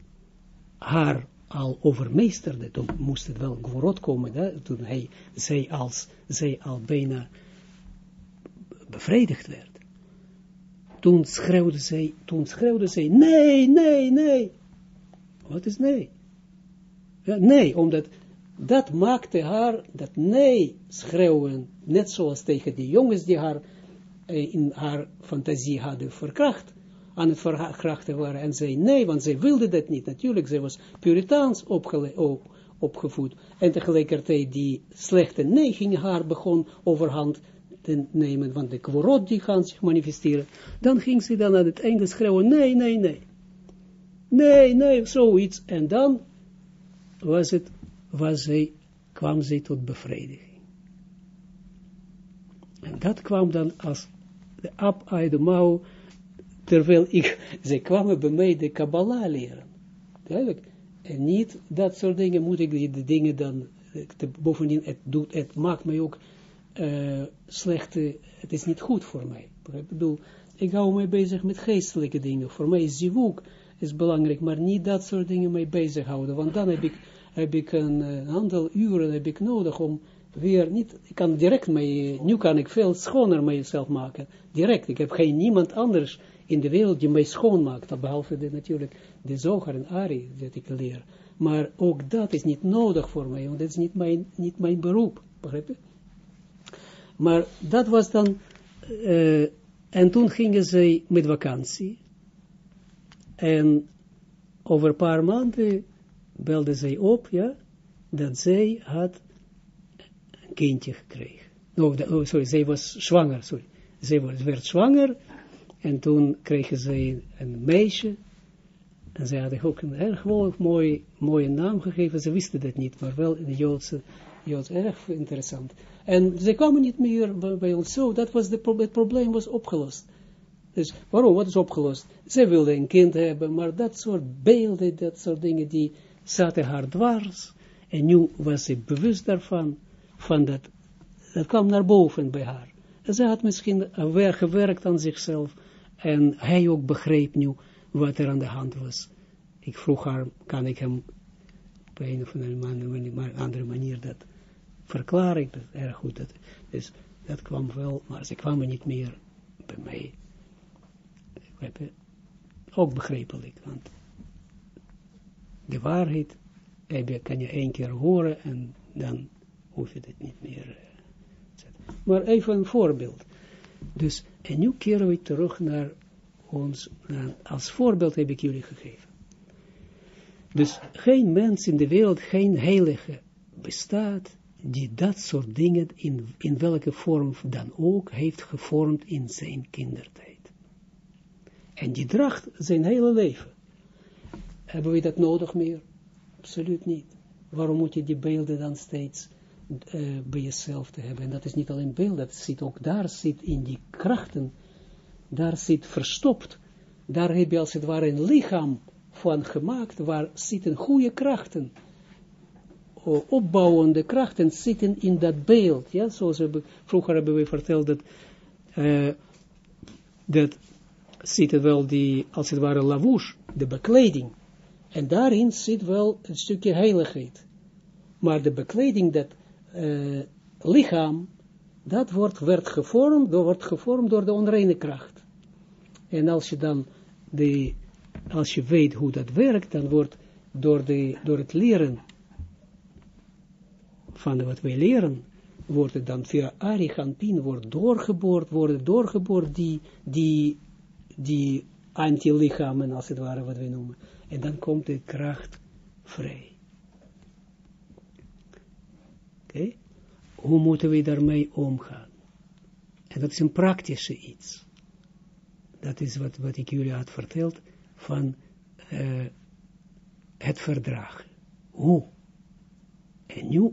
haar al overmeesterde, toen moest het wel gvorot komen, hè, toen hij, zij, als, zij al bijna bevredigd werd toen schreeuwde zij, toen schreeuwde zij, nee, nee, nee. Wat is nee? Ja, nee, omdat dat maakte haar, dat nee schreeuwen, net zoals tegen die jongens die haar eh, in haar fantasie hadden verkracht, aan het verkrachten waren, en zei nee, want zij wilde dat niet, natuurlijk, zij was puritaans opgevoed, en tegelijkertijd die slechte neiging haar begon overhand te nemen, want de kworot die gaan zich manifesteren, dan ging ze dan aan het einde schreeuwen, nee, nee, nee, nee, nee, zoiets, en dan was het, was zij, kwam zij tot bevrediging. En dat kwam dan als de ap uit de mouw, terwijl ik, <laughs> zij kwamen bij mij de Kabbalah leren. Duidelijk. En niet dat soort dingen moet ik die dingen dan, te, bovendien, het, doet, het maakt mij ook uh, slechte, het is niet goed voor mij. Ik bedoel, ik hou mij bezig met geestelijke dingen. Voor mij is zivuk is belangrijk, maar niet dat soort dingen mee bezighouden. Want dan heb ik, heb ik een, aantal uren heb ik nodig om weer niet, ik kan direct mee, nu kan ik veel schoner mezelf maken. Direct, ik heb geen niemand anders in de wereld die mij schoonmaakt, behalve de, natuurlijk de zoger en Ari dat ik leer. Maar ook dat is niet nodig voor mij, want dat is niet mijn, niet mijn beroep, begrijp je? Maar dat was dan, uh, en toen gingen ze met vakantie. En over een paar maanden belde zij op, ja, dat zij had een kindje gekregen. No, oh, sorry, zij was zwanger, sorry. Zij werd zwanger en toen kregen ze een meisje. En zij hadden ook een erg mooi, mooie naam gegeven. Ze wisten dat niet, maar wel in de Joodse, Joods erg interessant. En ze kwamen niet meer bij, ons zo, dat was de, het probleem was opgelost. Dus waarom, wat is opgelost? Ze wilde een kind hebben, maar dat soort beelden, dat soort dingen, die zaten haar dwars. En nu was ze bewust daarvan, van dat, dat kwam naar boven bij haar. En ze had misschien gewerkt aan zichzelf, en hij ook begreep nu wat er aan de hand was. Ik vroeg haar, kan ik hem op een of andere manier dat verklaar ik dat erg goed. Dat, dus dat kwam wel, maar ze kwamen niet meer bij mij. Ook begrijpelijk, want de waarheid heb je, kan je één keer horen en dan hoef je het niet meer zetten. Maar even een voorbeeld. Dus, en nu keren we terug naar ons, als voorbeeld heb ik jullie gegeven. Dus geen mens in de wereld, geen heilige bestaat die dat soort dingen in, in welke vorm dan ook heeft gevormd in zijn kindertijd. En die draagt zijn hele leven. Hebben we dat nodig meer? Absoluut niet. Waarom moet je die beelden dan steeds uh, bij jezelf te hebben? En dat is niet alleen beeld, dat zit ook daar, zit in die krachten, daar zit verstopt, daar heb je als het ware een lichaam van gemaakt, waar zitten goede krachten opbouwende krachten zitten in dat beeld. Ja, zoals we, vroeger hebben we verteld dat, uh, dat zitten wel die, als het ware, lavouche, de bekleding. En daarin zit wel een stukje heiligheid. Maar de bekleding, dat uh, lichaam, dat wordt, werd gevormd, wordt gevormd door de onreine kracht. En als je dan de, als je weet hoe dat werkt, dan wordt door, de, door het leren van wat wij leren, wordt het dan via Arigantin, wordt doorgeboord, worden doorgeboord die, die, die antilichamen, als het ware, wat wij noemen. En dan komt de kracht vrij. Oké? Hoe moeten we daarmee omgaan? En dat is een praktische iets. Dat is wat, wat ik jullie had verteld van uh, het verdragen. Hoe? En nu,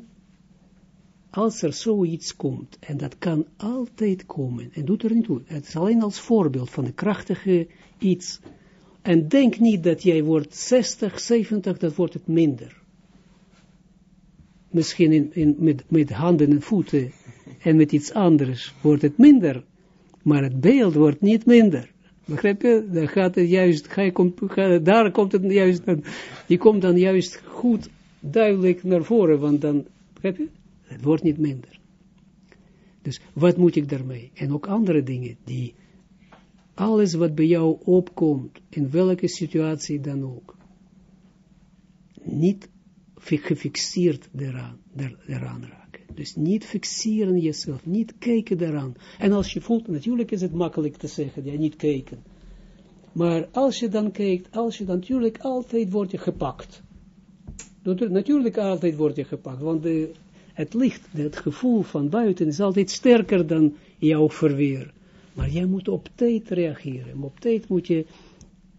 als er zoiets komt, en dat kan altijd komen, en doet er niet toe, het is alleen als voorbeeld van een krachtige iets, en denk niet dat jij wordt 60, 70, dat wordt het minder. Misschien in, met, met handen en voeten en met iets anders wordt het minder, maar het beeld wordt niet minder. Begrijp je? Dan gaat het juist, daar komt het juist, die komt dan juist goed duidelijk naar voren, want dan, begrijp je? Het wordt niet minder. Dus wat moet ik daarmee? En ook andere dingen die, alles wat bij jou opkomt, in welke situatie dan ook, niet gefixeerd eraan, eraan raken. Dus niet fixeren jezelf, niet kijken daaraan. En als je voelt, natuurlijk is het makkelijk te zeggen, ja, niet kijken. Maar als je dan kijkt, als je dan natuurlijk altijd wordt je gepakt. Natuurlijk altijd wordt je gepakt, want de, het licht, het gevoel van buiten is altijd sterker dan jouw verweer. Maar jij moet op tijd reageren. Op tijd moet je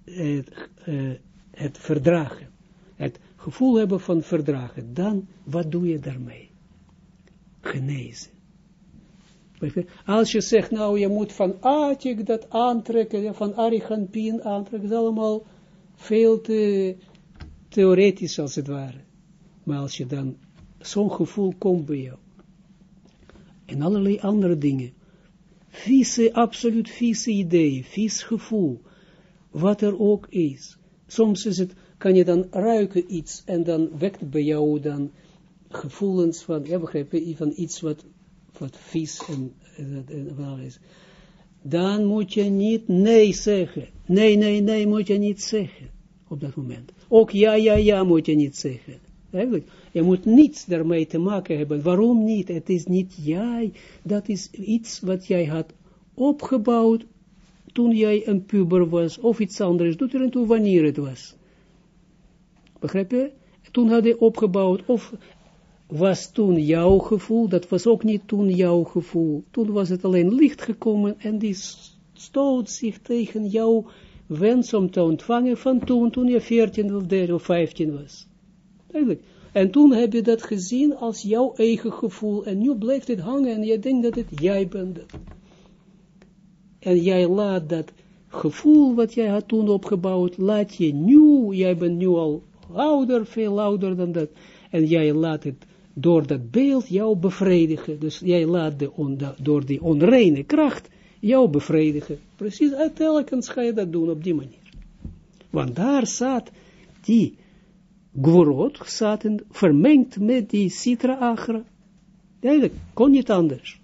het, uh, het verdragen. Het gevoel hebben van verdragen. Dan, wat doe je daarmee? Genezen. Als je zegt, nou, je moet van Atik dat aantrekken, van Ariganpin aantrekken, dat is allemaal veel te theoretisch als het ware. Maar als je dan zo'n gevoel komt bij jou, en allerlei andere dingen, vieze, absoluut vieze ideeën, vies gevoel, wat er ook is. Soms is het, kan je dan ruiken iets en dan wekt bij jou dan gevoelens van, ja begrijp je, van iets wat, wat vies en, en, en is. Dan moet je niet nee zeggen. Nee, nee, nee moet je niet zeggen op dat moment. Ook ja, ja, ja moet je niet zeggen. Eigenlijk, je moet niets daarmee te maken hebben. Waarom niet? Het is niet jij. Dat is iets wat jij had opgebouwd toen jij een puber was, of iets anders. Doet er niet toe wanneer het was. Begrijp je? Toen had je opgebouwd, of was toen jouw gevoel, dat was ook niet toen jouw gevoel. Toen was het alleen licht gekomen en die stoot zich tegen jouw wens om te ontvangen van toen, toen je 14 of 13 of 15 was. Eigenlijk. En toen heb je dat gezien als jouw eigen gevoel. En nu blijft het hangen en je denkt dat het jij bent. En jij laat dat gevoel wat jij had toen opgebouwd, laat je nu, jij bent nu al ouder, veel ouder dan dat. En jij laat het door dat beeld jou bevredigen. Dus jij laat de on, door die onreine kracht jou bevredigen. Precies, telkens ga je dat doen op die manier. Want daar staat die gworot zaten vermengd met die citra agra. Eigenlijk kon niet anders.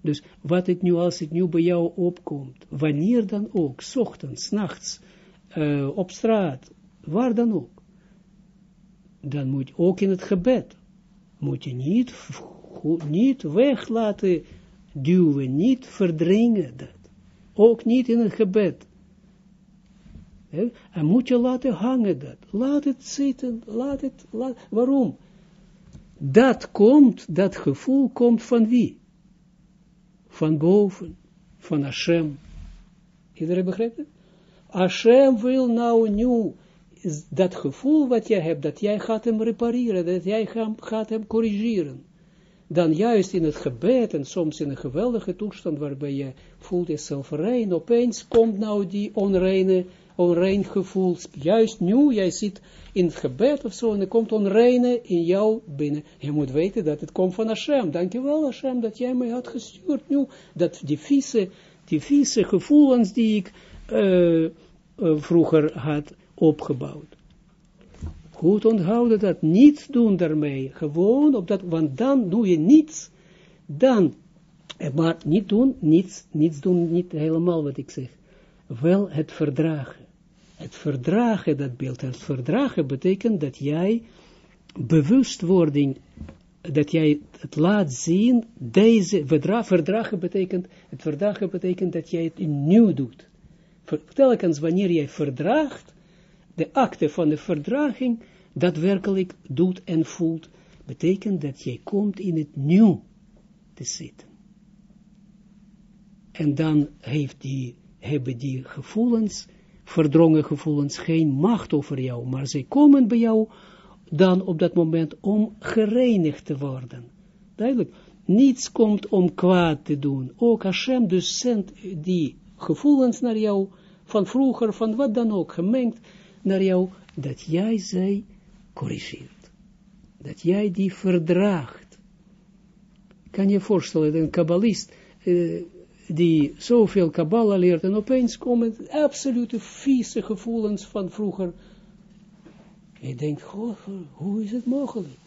Dus wat het nu, als het nu bij jou opkomt, wanneer dan ook, ochtends, nachts, uh, op straat, waar dan ook, dan moet je ook in het gebed, moet je niet, niet weg laten duwen, niet verdringen dat. Ook niet in het gebed. En moet je laten hangen dat. Laat het zitten, laat het, laat, waarom? Dat komt, dat gevoel komt van wie? Van boven, van Hashem. Iedereen begrijpt het? Hashem wil nou nu, dat gevoel wat jij hebt, dat jij gaat hem repareren, dat jij gaat hem corrigeren. Dan juist in het gebed en soms in een geweldige toestand waarbij je voelt jezelf rein, opeens komt nou die onreine onrein gevoel, juist nu, jij zit in het gebed of zo, en er komt onreine in jou binnen. Je moet weten dat het komt van Hashem. Dankjewel Hashem, dat jij mij had gestuurd nu, dat die vieze, die vieze gevoelens die ik uh, uh, vroeger had opgebouwd. Goed onthouden dat, niets doen daarmee, gewoon op dat, want dan doe je niets, dan, eh, maar niet doen, niets, niets doen, niet helemaal wat ik zeg, wel het verdragen het verdragen, dat beeld, het verdragen betekent dat jij bewustwording, dat jij het laat zien, deze, verdragen betekent, het verdragen betekent dat jij het nieuw doet. Telkens wanneer jij verdraagt, de acte van de verdraging, daadwerkelijk doet en voelt, betekent dat jij komt in het nu te zitten. En dan heeft die, hebben die gevoelens, verdrongen gevoelens, geen macht over jou, maar ze komen bij jou dan op dat moment om gereinigd te worden. Duidelijk, niets komt om kwaad te doen. Ook Hashem dus zendt die gevoelens naar jou, van vroeger, van wat dan ook, gemengd naar jou, dat jij zij corrigeert. Dat jij die verdraagt. Kan je voorstellen, een kabbalist, uh, die zoveel Kabbalah leert, en opeens komen absolute vieze gevoelens van vroeger. Je denkt, hoe is het mogelijk?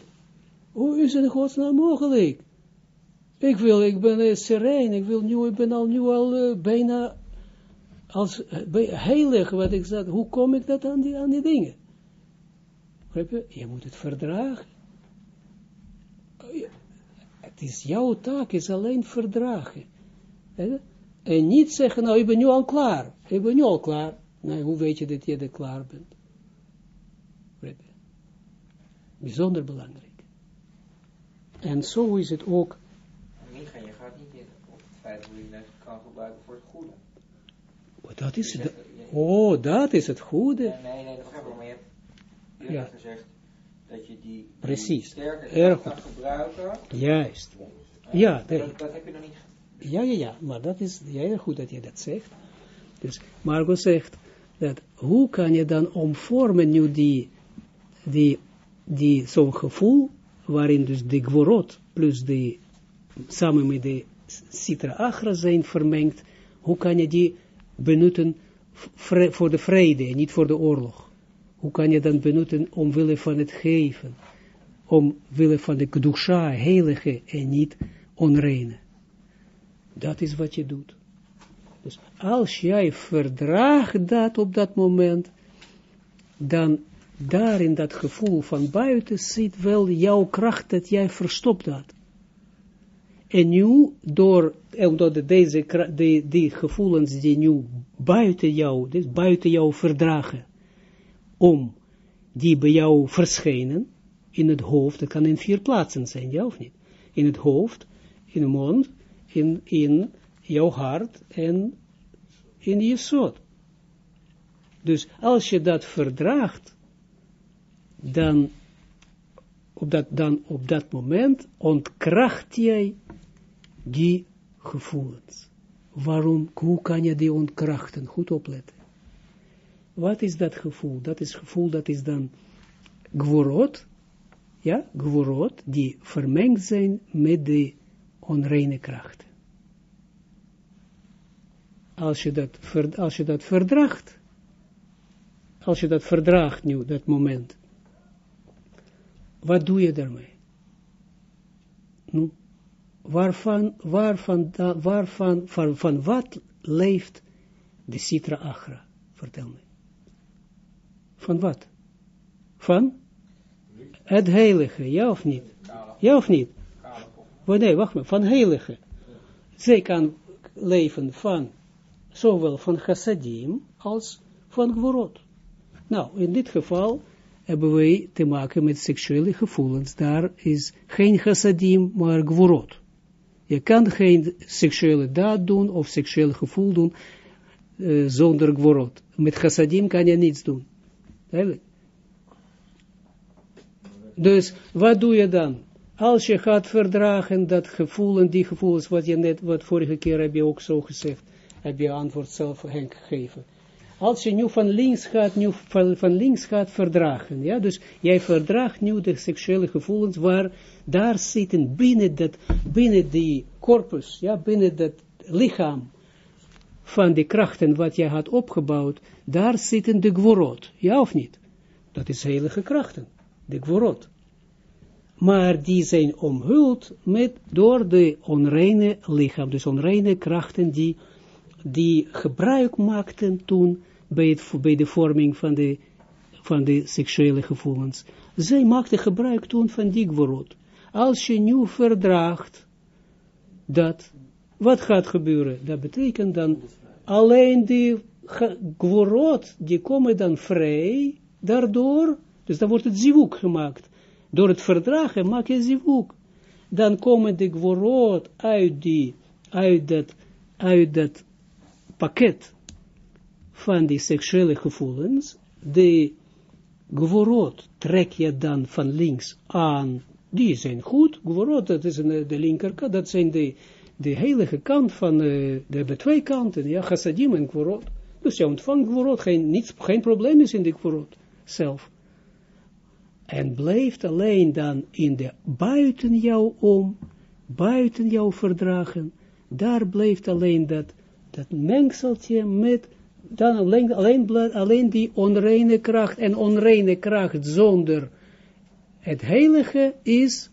Hoe is het in godsnaam mogelijk? Ik wil, ik ben uh, ik wil nu, ik ben al nu al uh, bijna als uh, heilig, wat ik zeg, hoe kom ik dat aan die, aan die dingen? Je? je moet het verdragen. Het is jouw taak, is alleen verdragen. En niet zeggen, nou, ik ben nu al klaar. Ik ben nu al klaar. Nee, hoe weet je dat je er klaar bent? Bijzonder belangrijk. En zo is het ook. Micha, je gaat niet in op het feit hoe je het kan gebruiken voor het goede. Oh, dat is het. Oh, dat is het goede. Nee, nee, nee dat gaat wel, maar je hebt Ja. gezegd dat je die, Precies. sterke Erg kracht kan gebruiken. Juist. Eh, Ja, dat, nee. dat heb je nog niet Ja, ja, ja, maar dat is ja, goed dat je dat zegt. Dus Margot zegt dat hoe kan je dan omvormen nu die, die, die zo'n gevoel, waarin dus de gworot plus de, samen met de citra agra zijn vermengd, hoe kan je die benutten voor de vrede en niet voor de oorlog? Hoe kan je dan benutten omwille van het geven, omwille van de kedusha, heilige en niet onreine? Dat is wat je doet. Dus als jij verdraagt dat op dat moment, dan daar in dat gevoel van buiten zit wel jouw kracht dat jij verstopt dat. En nu, door, omdat de- deze, die gevoelens die nu buiten jou, dus buiten jou verdragen, om die bij jou verschijnen, in het hoofd, dat kan in vier plaatsen zijn, ja of niet? In het hoofd, in de mond, in, in jouw hart en in je soort. Dus als je dat verdraagt, dan op dat, dan op dat moment ontkracht jij die gevoelens. Waarom, hoe kan je die ontkrachten? Goed opletten. Wat is dat gevoel? Dat is gevoel, dat is dan gworot, ja, gworot, die vermengd zijn met de onreine krachten. Als je dat, als je dat verdraagt, als je dat verdraagt nu, dat moment, wat doe je daarmee? Nu, waarvan, waarvan, waarvan, van, van wat leeft de Sitra Achra? Vertel me. Van wat? Van? Het heilige, ja of niet? Ja of niet? Nee, wacht maar, van heilige. Zij kan leven van, zowel van chassadim als van gvorot. Nou, in dit geval hebben wij te maken met seksuele gevoelens. Daar is geen chassadim, maar gvorot. Je kan geen seksuele daad doen of seksueel gevoel doen uh, zonder gvorot. Met chassadim kan je niets doen. Eigenlijk. Dus wat doe je dan? Als je gaat verdragen dat gevoel en die gevoelens, wat je net, wat vorige keer heb je ook zo gezegd, heb je antwoord zelf gegeven. Als je nu van links gaat, nu van, links gaat verdragen, ja, dus jij verdraagt nu de seksuele gevoelens, waar daar zitten binnen dat, binnen die corpus, ja, binnen dat lichaam van de krachten wat jij had opgebouwd, daar zitten de gworot, ja of niet? Dat is heilige krachten, de gworot maar die zijn omhuld met, door de onreine lichaam, dus onreine krachten die, die gebruik maakten toen bij, het, bij de vorming van de, van de seksuele gevoelens. Zij maakten gebruik toen van die gworot. Als je nu verdraagt dat, wat gaat gebeuren? Dat betekent dan alleen die gworot, die komen dan vrij, daardoor, Dus dan wordt het zivuk gemaakt. Door het verdragen maak je zivuk. Dan komen de gworot uit, die, uit, dat, uit dat pakket van die seksuele gevoelens. De gworot trek je dan van links aan. Die zijn goed. Gworot, dat is de linkerkant. Dat zijn de, de heilige kant van, uh, de hebben twee kanten. Ja, chassadim en gworot. Dus je ontvangt gworot. Geen, niets, geen probleem is in de gworot zelf en blijft alleen dan in de buiten jou om, buiten jou verdragen, daar blijft alleen dat, dat mengseltje met, dan alleen, alleen, alleen die onreine kracht, en onreine kracht zonder het heilige is,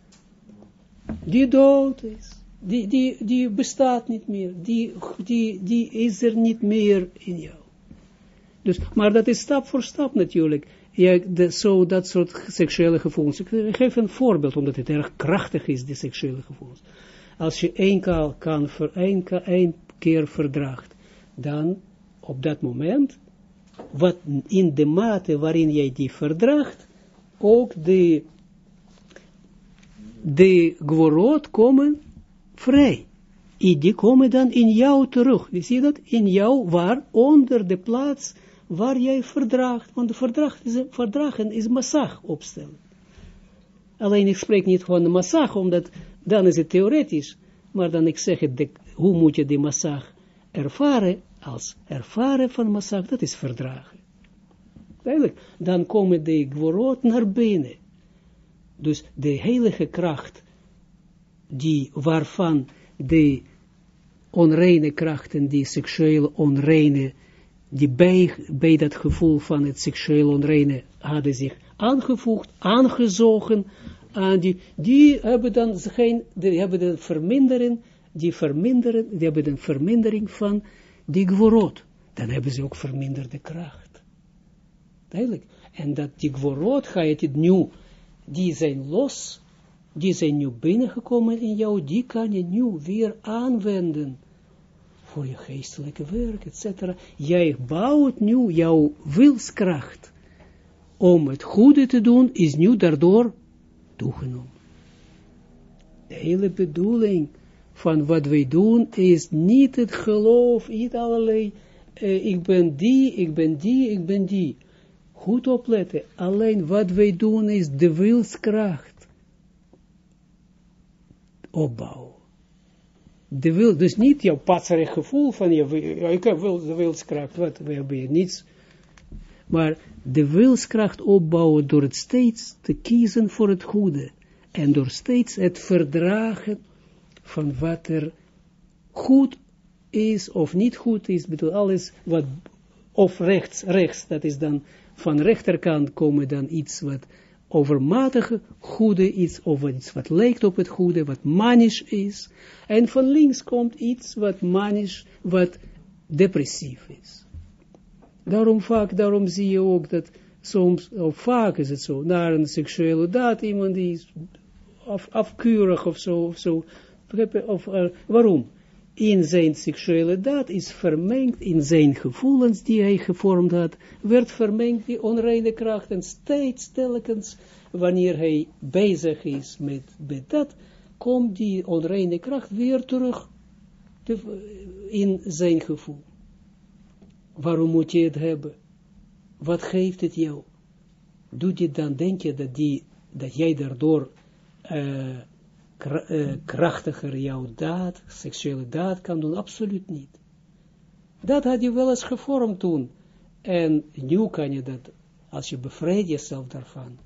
die dood is. Die, die, die bestaat niet meer, die, die, die is er niet meer in jou. Dus, maar dat is stap voor stap natuurlijk ja, de, zo dat soort seksuele gevoelens. Ik geef een voorbeeld, omdat het erg krachtig is, die seksuele gevoelens. Als je één kan, één, één keer verdraagt, dan op dat moment, wat in de mate waarin jij die verdraagt, ook de, de gworot komen vrij. Die komen dan in jou terug. Je ziet dat? In jou, waar onder de plaats waar jij verdraagt, want de verdragen is massag opstellen. Alleen ik spreek niet van massag, omdat dan is het theoretisch, maar dan ik zeg het, hoe moet je die massag ervaren, als ervaren van massag, dat is verdragen. Eigenlijk, dan komen de gworot naar binnen. Dus de heilige kracht, die, waarvan de onreine krachten, die seksuele onreine die bij, dat gevoel van het seksueel onreine hadden zich aangevoegd, aangezogen, aan die, die hebben dan geen, die hebben dan vermindering, die verminderen, die hebben een vermindering van die gworot. Dan hebben ze ook verminderde kracht. Duidelijk. En dat die gworot ga je het nu, die zijn los, die zijn nu binnengekomen in jou, die kan je nu weer aanwenden voor je geestelijke werk, etc. Jij bouwt nu jouw wilskracht om het goede te doen, is nu daardoor toegenomen. De hele bedoeling van wat wij doen is niet het geloof, niet allerlei, eh, ik ben die, ik ben die, ik ben die. Goed opletten, alleen wat wij doen is de wilskracht opbouwen de wil, dus niet jouw patserig gevoel van je, ik heb wil, de wilskracht, wat, we hebben niets, maar de wilskracht opbouwen door het steeds te kiezen voor het goede, en door steeds het verdragen van wat er goed is of niet goed is, bedoel alles wat, of rechts, rechts, dat is dan van rechterkant komen dan iets wat overmatige goede, iets of iets wat lijkt op het goede, wat manisch is, en van links komt iets wat manisch, wat depressief is. Daarom vaak, daarom zie je ook dat soms, of vaak is het zo, naar een seksuele daad, iemand die is af, afkeurig of zo, of zo, of, uh, waarom? In zijn seksuele daad is vermengd, in zijn gevoelens die hij gevormd had, werd vermengd die onreine kracht en steeds telkens, wanneer hij bezig is met, met dat, komt die onreine kracht weer terug in zijn gevoel. Waarom moet je het hebben? Wat geeft het jou? Doet je dan, denk je dat, die, dat jij daardoor uh, krachtiger jouw daad, seksuele daad kan doen, absoluut niet. Dat had je wel eens gevormd toen. En nu kan je dat, als je bevrijdt jezelf daarvan.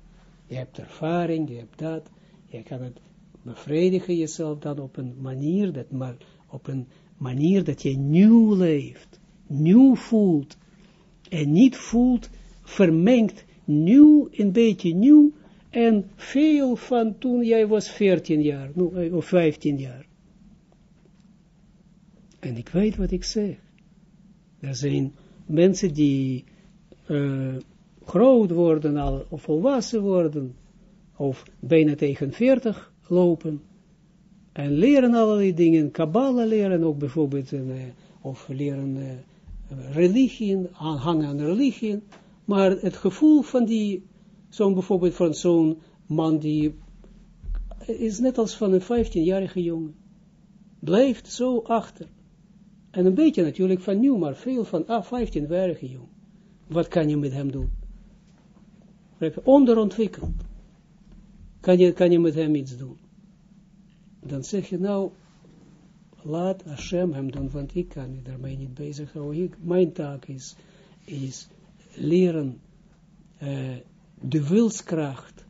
Je hebt ervaring, je hebt dat, je kan het bevredigen jezelf dan op een manier, dat maar op een manier dat je nieuw leeft, nieuw voelt, en niet voelt, vermengt, nieuw, een beetje nieuw, en veel van toen jij was 14 jaar, eh, of 15 jaar. En ik weet wat ik zeg. Er zijn mensen die uh, groot worden, al, of volwassen worden, of bijna tegen 40 lopen, en leren allerlei dingen, Kabbalah leren ook bijvoorbeeld, uh, of leren uh, religie, aanhangen aan religie, maar het gevoel van die zo'n bijvoorbeeld van zo'n man die is net als van een 15-jarige jongen. Blijft zo achter. En een beetje natuurlijk van nieuw, maar veel van ah, 15-jarige jongen. Wat kan je met hem doen? Onderontwikkeld. Kan je, kan je met hem iets doen? Dan zeg je nou, laat Hashem hem doen, want ik kan niet daarmee niet bezig houden. Mijn taak is, is leren uh, de wilskracht,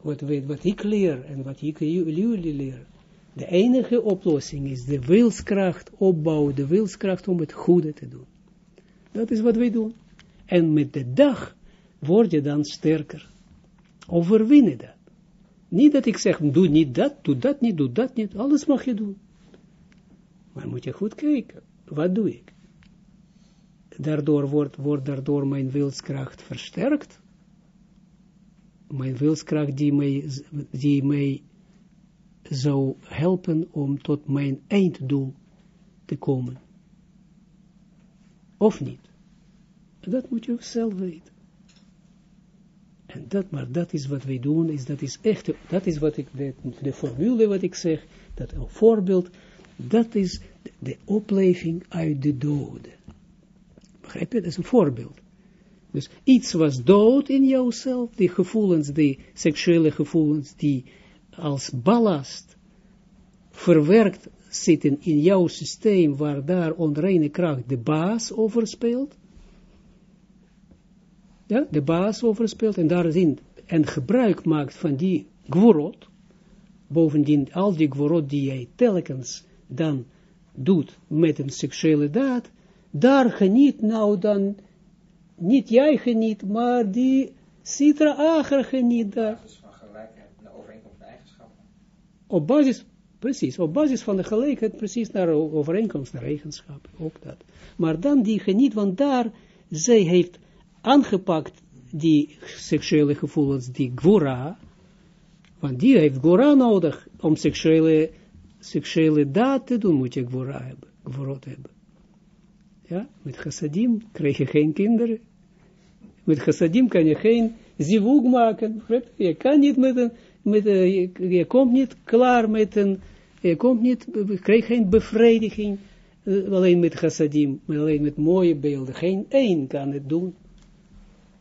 wat, wat ik leer en wat ik jullie leer. De enige oplossing is de wilskracht opbouwen, de wilskracht om het goede te doen. Dat is wat wij doen. En met de dag word je dan sterker. Overwinnen dat. Niet dat ik zeg, doe niet dat, doe dat niet, doe dat niet. Alles mag je doen. Maar moet je goed kijken. Wat doe ik? Daardoor wordt, wordt daardoor mijn wilskracht versterkt. Mijn wilskracht die mij, die mij zou helpen om tot mijn einddoel te komen. Of niet. Dat moet je zelf weten. En dat, maar dat is wat wij doen, is, dat is echt, dat is wat ik, de, formule wat ik zeg, dat een voorbeeld, dat is de, de opleving uit de doden. Begrijp je? Dat is een voorbeeld. Dus iets was dood in jouzelf, die gevoelens, die seksuele gevoelens, die als ballast verwerkt zitten in jouw systeem, waar daar onreine kracht de baas over speelt, ja, de baas overspeelt en daarin en gebruik maakt van die gworot, bovendien al die gworot die jij telkens dan doet met een seksuele daad, daar geniet nou dan, niet jij geniet, maar die Sitra Ager geniet daar. Op basis, precies, op basis van de gelijkheid, precies naar overeenkomst, naar eigenschappen, ook dat. Maar dan die geniet, want daar, zij heeft aangepakt, die seksuele gevoelens, die gwora, want die heeft gwora nodig, om seksuele, seksuele daad te doen, moet je gwora hebben, hebben. Ja, met chassadim krijg je geen kinderen. Met chassadim kan je geen zivug maken. Je kan niet met een, met een, je, komt niet klaar met een, je komt niet, krijgt geen bevrediging, alleen met chassadim, alleen met mooie beelden. Geen één kan het doen.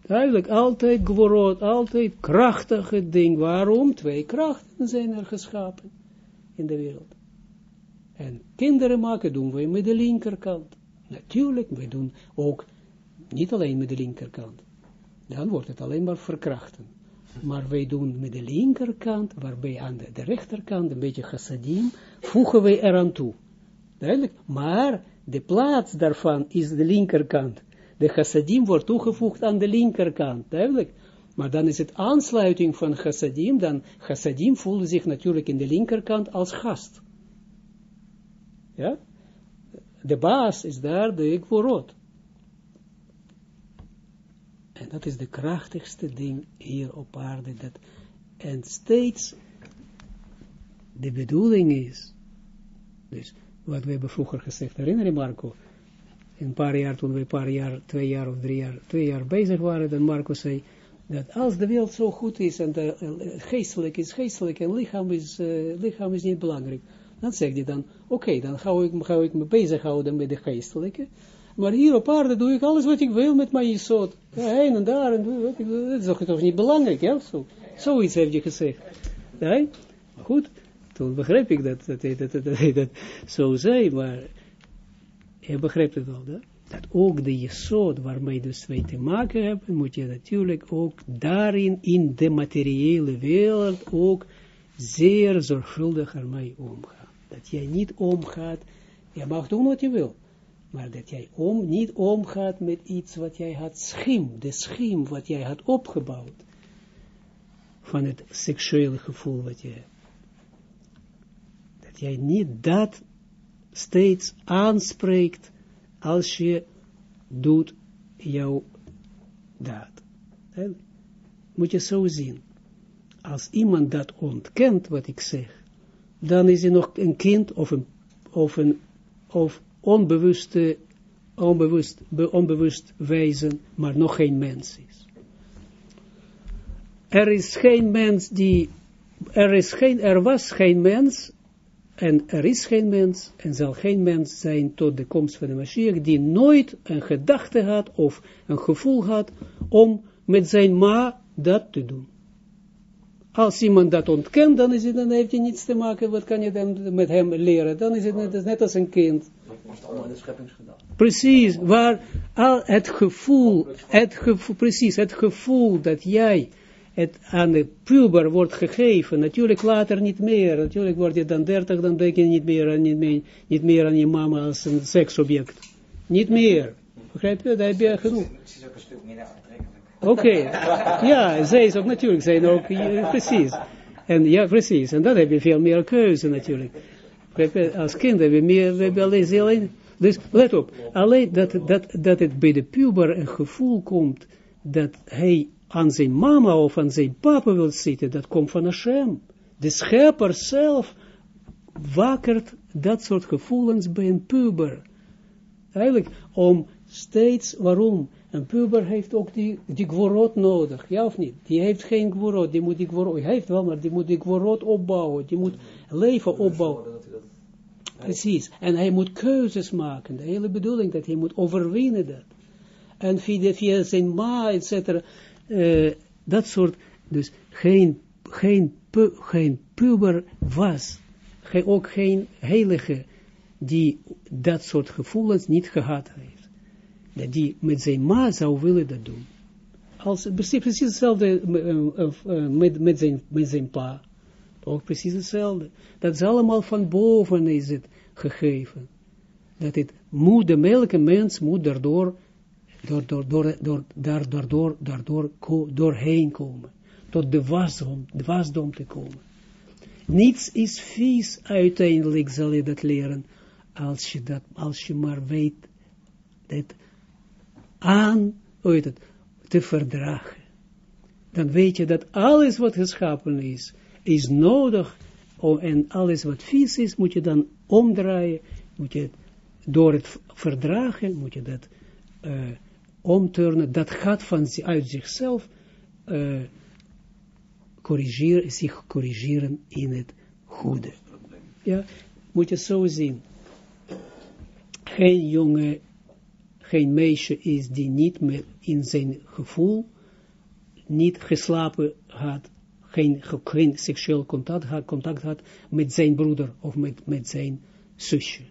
Duidelijk, altijd gworot, altijd krachtige ding. Waarom? Twee krachten zijn er geschapen in de wereld. En kinderen maken doen wij met de linkerkant. Natuurlijk, wij doen ook niet alleen met de linkerkant. Dan wordt het alleen maar verkrachten. Maar wij doen met de linkerkant, waarbij aan de, rechterkant een beetje chassadim, voegen wij eraan toe. Duidelijk, maar de plaats daarvan is de linkerkant de chassadim wordt toegevoegd aan de linkerkant, duidelijk. Maar dan is het aansluiting van chassadim, dan chassadim voelde zich natuurlijk in de linkerkant als gast. Ja? De baas is daar de gvorot. En dat is de krachtigste ding hier op aarde. Dat, en steeds de bedoeling is, dus wat we hebben vroeger gezegd, herinner je Marco, een paar jaar, toen we een paar jaar, twee jaar of drie jaar, twee jaar bezig waren, dan Marco zei, dat als de wereld zo goed is, en de, uh, geestelijk is geestelijk, en lichaam is, uh, lichaam is niet belangrijk, dan zegt hij dan, oké, dan ga ik, ga ik me bezighouden met de geestelijke, maar hier op aarde doe ik alles wat ik wil met mijn jesot. Heen en daar, en dat is toch, toch niet belangrijk, ja, zo. Zoiets heeft je gezegd. Nee? Goed, toen begreep ik dat, dat, dat, dat, dat, zo zei, maar je begrijpt het wel, dat? dat ook de jesod waarmee dus wij te maken hebben, moet je natuurlijk ook daarin, in de materiële wereld, ook zeer zorgvuldig ermee omgaan. Dat jij niet omgaat, je mag doen wat je wil, maar dat jij om, niet omgaat met iets wat jij had schim, de schim wat jij had opgebouwd, van het seksuele gevoel wat je hebt. Dat jij niet dat steeds aanspreekt als je doet jouw daad. Moet je zo zien. Als iemand dat ontkent, wat ik zeg, dan is hij nog een kind of een, of een of onbewuste, onbewust, onbewust wijzen, maar nog geen mens is. er is geen mens die, er is geen, er was geen mens, en er is geen mens, en zal geen mens zijn tot de komst van de Mashiach, die nooit een gedachte had, of een gevoel had, om met zijn ma dat te doen. Als iemand dat ontkent, dan, is het, dan heeft hij niets te maken, wat kan je dan met hem leren? Dan is het net, net als een kind. Precies, waar al het gevoel, het gevoel, precies, het gevoel dat jij het aan de puber wordt gegeven, natuurlijk later niet meer, natuurlijk word je dan dertig, dan denk je niet meer, aan, niet, meer, niet meer aan je mama als een seksobject. Niet meer. Begrijp je? Daar heb je genoeg. Het is ook een stuk minder aantrekkelijk. Oké, ja, zij is ook natuurlijk, zijn ook, precies. En ja, precies, en dan heb je veel meer keuze natuurlijk. Als kind heb je meer, we hebben alleen, dus let op, alleen dat, dat, dat het bij de puber een gevoel komt, dat hij aan zijn mama of aan zijn papa wil zitten, dat komt van Hashem. De schepper zelf wakkert dat soort gevoelens bij een puber. Eigenlijk om steeds, waarom? Een puber heeft ook die, die gworot nodig, ja of niet? Die heeft geen gworot, die moet die gworot, hij heeft wel, maar die moet die gworot opbouwen, die moet leven opbouwen. Precies, en hij moet keuzes maken, de hele bedoeling dat hij moet overwinnen dat. En via, via zijn ma, et cetera, uh, dat soort, dus geen, geen, pu, geen puber was, ook geen heilige, die dat soort gevoelens niet gehad heeft dat die met zijn ma zou willen dat doen. Als, precies, precies hetzelfde met, met, zijn, met zijn pa. Ook precies hetzelfde. Dat is allemaal van boven is het gegeven. Dat het moet, de mens moet daardoor, door, door, door, door, daar, daardoor, daardoor doorheen komen. Tot de wasdom, de wasdom te komen. Niets is vies, uiteindelijk zal je dat leren, als je, dat, als je maar weet, dat aan, hoe het, te verdragen. Dan weet je dat alles wat geschapen is, is nodig, oh, en alles wat vies is, moet je dan omdraaien, moet je door het verdragen, moet je dat uh, omturnen, dat gaat van uit zichzelf uh, corrigeren, zich corrigeren in het goede. Ja, moet je zo zien. Geen jonge geen meisje is die niet meer in zijn gevoel niet geslapen had, geen, geen seksueel contact had, contact had met zijn broeder of met, met zijn zusje.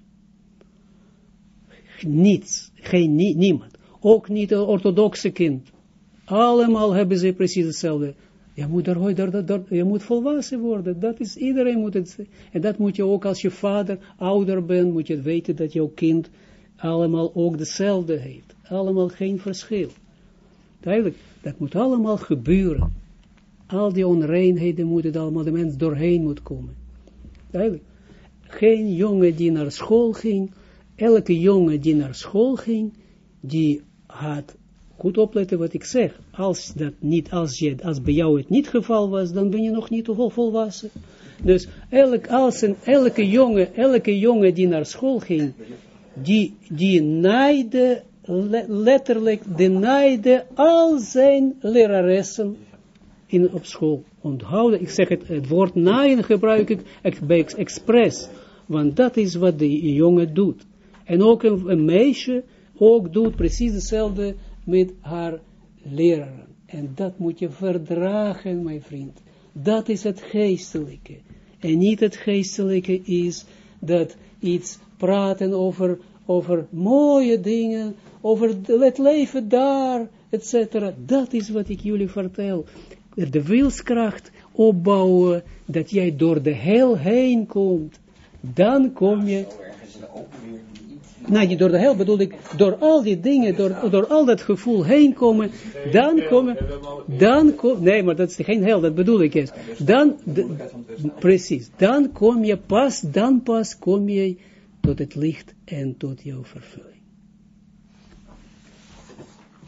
Niets, geen, niemand. Ook niet een orthodoxe kind. Allemaal hebben ze precies hetzelfde. Je moet, er, er, je moet volwassen worden. Dat is, iedereen moet het En dat moet je ook als je vader ouder bent, moet je weten dat jouw kind allemaal ook dezelfde heeft. Allemaal geen verschil. Duidelijk, dat moet allemaal gebeuren. Al die onreinheden moeten allemaal de mens doorheen moet komen. Duidelijk. Geen jongen die naar school ging, elke jongen die naar school ging, die had, goed opletten wat ik zeg, als dat niet, als, je, als bij jou het niet geval was, dan ben je nog niet volwassen. Dus elk, als een, elke jongen, elke jongen die naar school ging, die, die naaide, letterlijk, de naaide al zijn leraressen in, op school. Onthouden, ik zeg het, het woord naaien gebruik ik bij expres, want dat is wat de jongen doet. En ook een, meisje ook doet precies hetzelfde met haar leraren. En dat moet je verdragen, mijn vriend. Dat is het geestelijke. En niet het geestelijke is dat iets praten over, over mooie dingen, over het leven daar, etc. Dat is wat ik jullie vertel. De wilskracht opbouwen, dat jij door de hel heen komt. Dan kom je... Nee, door de hel bedoel ik, door al die dingen, door, door al dat gevoel heen komen, dan komen, dan kom, nee, maar dat is geen hel, dat bedoel ik eens. Dan, precies, dan kom je pas, dan pas kom je tot het licht en tot jouw vervulling.